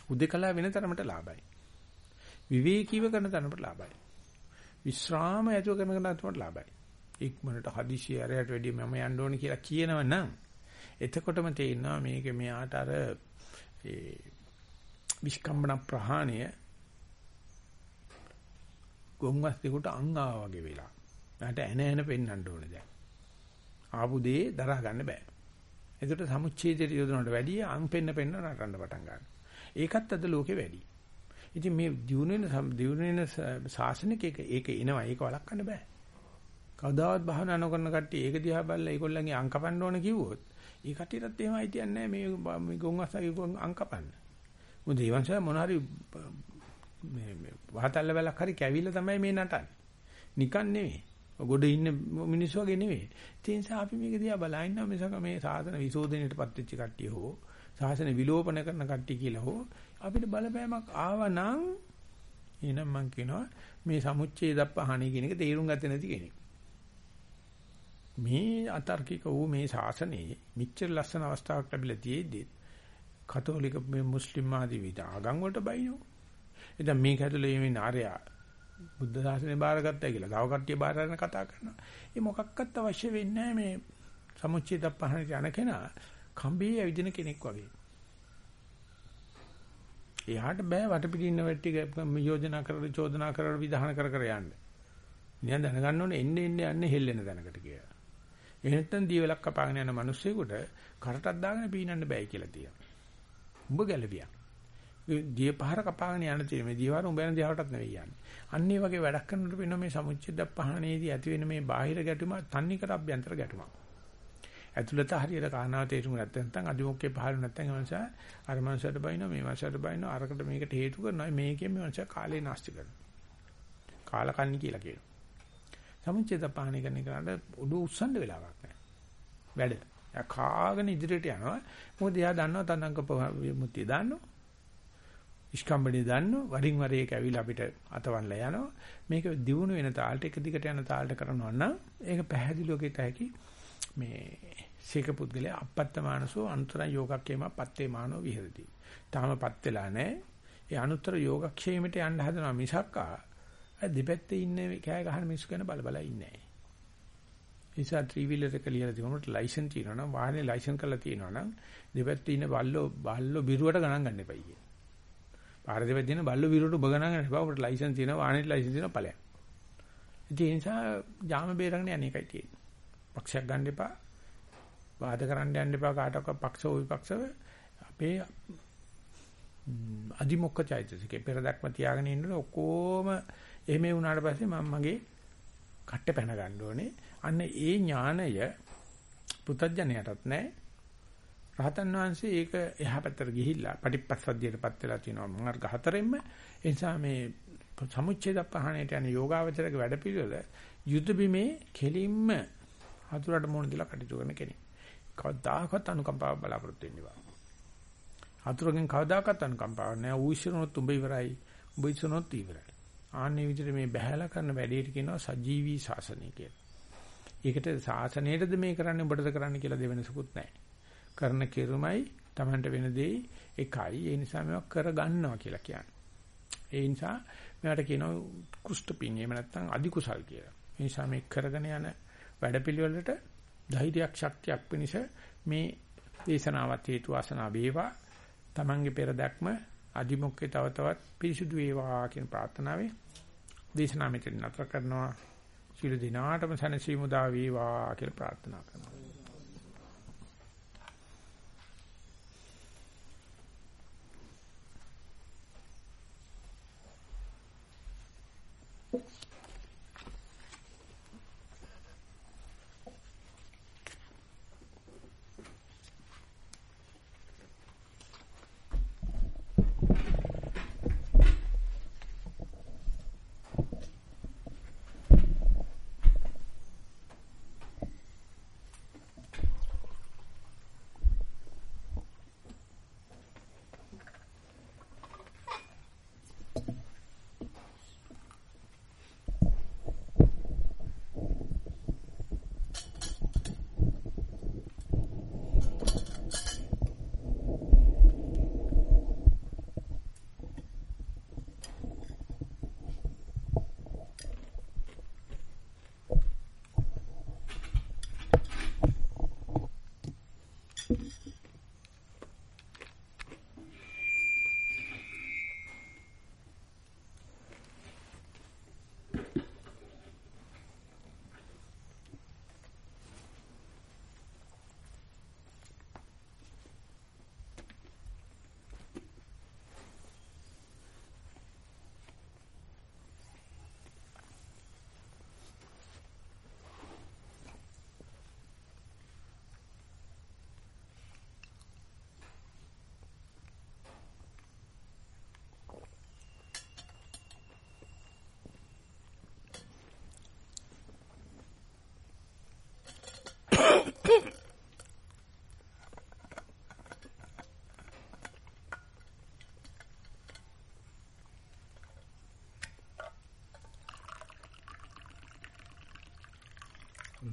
උදේකලා වෙන තරමට ලාභයි. විවේකීව කරන තරමට ලාභයි. විශ්‍රාම ඇතුව කරන තරමට ලාභයි. ඉක්මනට හදිසිය ඇරයට වැඩිය මම යන්න ඕනේ කියලා කියනවනම් එතකොටම තේිනවා මේක මෙයාට අර ඒ විස්කම්බන ප්‍රහාණය ගොම්වස් දෙකට අං ආවා වගේ වෙලා. මට ඇන ඇන පෙන්වන්න ඕනේ දැන්. ආපු දේ දරා ගන්න බෑ. ඒකට සමුච්ඡේදයට යොදනවට වැඩිය අං පෙන්න පෙන්න නටන්න පටන් ගන්නවා. ඒකත් අද ලෝකේ වැඩි. ඉතින් මේ දියුණු වෙන දියුණු වෙන ශාසනික එක ඒක එනවා ඒක වළක්වන්න බෑ. කවදාවත් භාවනා නොකරන කට්ටිය ඒක දිහා බලලා ඒගොල්ලන්ගේ අං කපන්න ඕන කිව්වොත් ඒ කට්ටියටත් එහෙම අයිතියක් නැහැ මේ මේ ගොන්වස්සගේ අං කපන්න. මොකද ඒ වංශය මොන හරි මේ මේ වහතල්ල වැලක් හරි කැවිලා තමයි මේ නටන්නේ. නිකන් නෙවෙයි. ගොඩ ඉන්න මිනිස්සු වගේ නෙවෙයි. ඒ නිසා අපි මේක දිහා බලන්න මිසක මේ සාසන විසෝධනයටපත් වෙච්ච කට්ටිය හෝ සාසන විලෝපන කරන කට්ටිය කියලා හෝ අපිට බලපෑමක් ආවනම් එහෙනම් මම කියනවා මේ සමුච්ඡේද පහණි කියන එක තේරුම් ගත්තේ නැති කෙනෙක්. මේ අතර්කික වූ මේ ශාසනයේ මිච්ඡර ලස්සන අවස්ථාවක් ලැබිලා තියෙද්දි කතෝලික මේ මුස්ලිම් ආදී විද ආගම් වලට බයිනෝ. එතන මේක ඇතුලේ මේ නාරයා බුද්ධ ශාසනය බාරගත්තා කියලා. තව කට්ටිය බාර ගන්න කතා කරනවා. ඒ මොකක්වත් අවශ්‍ය වෙන්නේ මේ සමුච්ඡේද පහණට යන කෙනා කම්බේ ඇවිදින කෙනෙක් වගේ. එයාට බෑ වටපිටින් ඉන්න වෙට්ටි යෝජනා කරලා චෝදනා කරලා විධාන කර කර යන්න. නියන් දැනගන්න ඕනේ එන්න එන්න යන්නේ හෙල්ලෙන දැනකට කියලා. එහෙනම් දීවලක් කපාගෙන යන මිනිස්සෙකුට කරටක් දාගෙන පීනන්න බෑ කියලා තියෙනවා. උඹ ගැලවියා. දිය පහර කපාගෙන යන තියෙන මේ දියවර උඹ යන දියවටත් නෙවෙයි යන්නේ. අන්න ඒ වගේ වැඩක් කරනකොට වෙන මේ සමුච්චිද්ද පහණේදී ඇති වෙන මේ බාහිර ගැටුම තන්නිකර අභ්‍යන්තර ගැටුමක්. ඇතුළත හරියට කාරණාව තේරුම් ගත්ත නැත්නම් අදිමොක්කේ පහළ නැත්නම් ඒ නිසා අර මනසට බයිනවා මේ මනසට බයිනවා අරකට මේකට හේතු කරනවා මේකෙන් මේ මනස කාලේ නාස්ති කරනවා. කාලකන්ණි කියලා කියනවා. සමුච්චේද පහණේ කරන එකට උඩු උස්සන්න වෙලාවක් නැහැ. වැඩ. එයා කාගෙන ඉදිරියට යනවා. මොකද එයා දන්නවා තනංග මුත්‍ය දන්නවා. ඉස්කම්බණේ දන්නවා. වරින් වර ඒක ඇවිල්ලා අපිට අතවන්ලා යනවා. මේක දියුණු වෙන තාලට එක දිගට යන තාලට කරනවා නම් ඒක පැහැදිලිව කිත හැකි මේ සීක පුද්ගලයා අපත්ත මානසෝ අනුතර යෝගක්කේම පත්තේ මානෝ විහෙරති. තාමපත් වෙලා නැහැ. ඒ අනුතර යෝගක්ෂේමයට යන්න හදනවා මිසක්කා දෙපැත්තේ ඉන්නේ කෑ ගහන මිනිස්සු ගැන බල බල ඉන්නේ නැහැ. නිසා ත්‍රිවිලර් එක ලියලා තිබුණොත් ලයිසන් තියෙනවා නම් වාහනේ ලයිසන් කරලා තියෙනවා නම් දෙපැත්තේ ඉන්න බල්ලෝ බල්ලෝ බිරුවට ගණන් ගන්න එපා ඊයේ. පාර දෙපැත්තේ ඉන්න බල්ලෝ බිරුවට ඔබ ගණන් ගන්න එපා. ඔබට ලයිසන් තියෙනවා වාහනේ ලයිසන් තියෙනවා ඵලයක්. ඒ නිසා ජාම බේරගෙන යන්නේ එකයි තියෙන්නේ. පක්ෂයක් ගන්න එපා. වාද කරන්න යන්න එපා කාටවත් පක්ෂ ඕ විපක්ෂව අපේ අදිමොක්ක චෛතසිකේ පෙර දක්ම තියාගෙන ඉන්න ඔක්කොම එහෙම වුණාට පස්සේ මම මගේ කට්ට පැන ගන්න ඕනේ. අන්න ඒ ඥානය පුතඥයටත් නැහැ. රහතන් වහන්සේ ඒක එහා පැත්තට ගිහිල්ලා පටිපස්සද්ධියටපත් වෙලා තියෙනවා මාර්ග හතරෙන්ම. ඒ නිසා මේ සමුච්ඡේද පහණයට යන යෝගාවචරක වැඩපිළිවෙල යුද බිමේ කෙලින්ම හතුරට මොන දිලා කටයුතු කරන කෙනෙක්. කවදාකවත් අනුකම්පාව බලාපොරොත්තු වෙන්නේ නැහැ. හතුරගෙන් කවදාකවත් අනුකම්පාවක් නැහැ. ඌ ඉස්සරනොත් උඹ ඉවරයි. උඹ ඉස්සරනොත් ඉවරයි. ආන්නේ විදිහට මේ බහැලා කරන වැඩේට කියනවා සජීවී ශාසනය කියලා. ඒකට ශාසනයේද මේ කරන්නේ උඹටද කරන්නේ කියලා දෙවෙනසකුත් නැහැ. කරන කිරුමයි Tamanට වෙන දෙයි එකයි. ඒ නිසා මේවා කරගන්නවා කියලා කියන්නේ. ඒ නිසා මේවට කියනවා කුෂ්ඨපින් එහෙම නැත්නම් අදි කුසල් කියලා. ඒ නිසා මේ කරගෙන යන වැඩපිළිවෙලට ධෛර්යයක් ශක්තියක් පිණිස මේ දේශනාවත් හේතු වාසනා වේවා. Tamange පෙර දැක්ම අදිමොක්කේ තව තවත් පිරිසුදු වේවා කියන ප්‍රාර්ථනාවෙන් දේශනාව මෙතන නතර කරනවා සියලු දිනාටම සැනසීම උදා වේවා කියලා ප්‍රාර්ථනා කරනවා.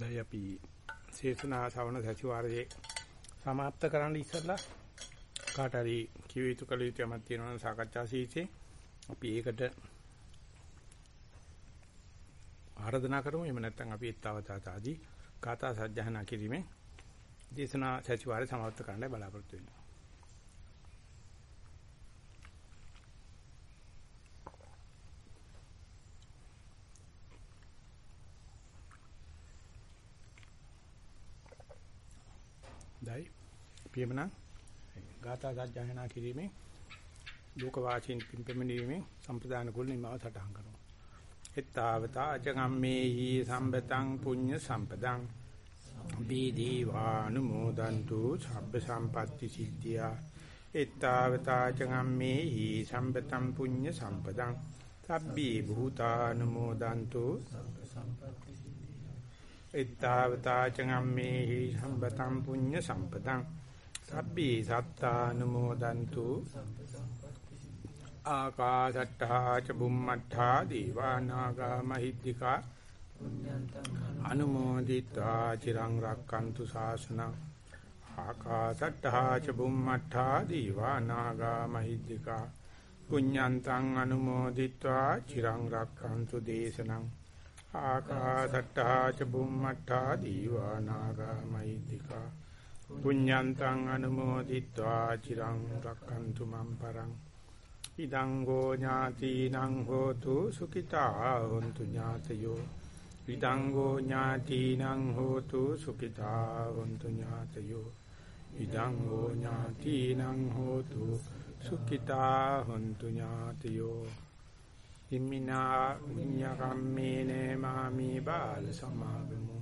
අදයි අපි සේසනා ශ්‍රවණ සතිವಾರයේ સમાપ્ત කරන්න ඉස්සෙල්ලා කාට හරි කිව යුතු කළ යුතු යමක් තියෙනවා නම් සාකච්ඡා සීසේ අපි ඒකට ආරාධනා කරමු. එහෙම නැත්නම් අපි ඒත්තාවතාදී කාථා සජ්ජහනා කිරීමෙන් දේශනා සතිವಾರය સમાપ્ત කරන්නයි බලාපොරොත්තු වෙන්නේ. පියමන. ගාථා සජ්ජායනා කිරීමෙන් ලෝක වාචින් පිම්පෙමණීමේ සම්ප්‍රදාන කුල නිමාව සටහන් කරනවා. එත්තාවතා අජගම්මේහි සම්බතං පුඤ්ඤ සම්පදං. බීදී වානුමෝදන්තු සබ්බ සම්පatti සිද්ධියා. එත්තාවතා අජගම්මේහි සම්බතං පුඤ්ඤ සම්පදං. සබ්බී භූතානුමෝදන්තු සබ්බ සම්පatti ittavata cangammehi සම්පතං පුඤ්ඤ සම්පතං සබ්බේ සත්තානුමෝදන්තු ආකාශට්ටා ච බුම්මට්ටා දීවානාගා මහිද්దికා අනුමෝදිතා චිරං රක්칸තු ශාසනං ආකාශට්ටා ච බුම්මට්ටා දීවානාගා මහිද්దికා පුඤ්ඤන්තං අනුමෝදිත්වා චිරං රක්칸තු දේශනං ආකාශට්ටා ච බුම්මට්ටා දීවානාගා මහිද්దికා පුඤ්ඤන්තං අනුමෝදිත්වා චිරං රක්칸තු මම් පරං ඉදං ගෝ ඥාතිනං හෝතු සුඛිතා හොන්තු ඥාතයෝ ඉදං ගෝ ඥාතිනං හෝතු සුඛිතා හොන්තු ඥාතයෝ ඉදං ගෝ ඥාතිනං හෝතු සුඛිතා හොන්තු ඥාතයෝ හිමිනා පුඤ්ඤ කම්මේන මාමි බාල සමාගමු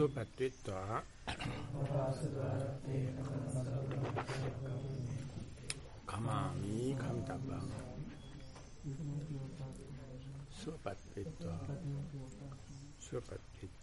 සුපත්ත්වා කමාමි කම්තබ්බං සුවපත් වෙත්වා. සුවපත් හිත්වා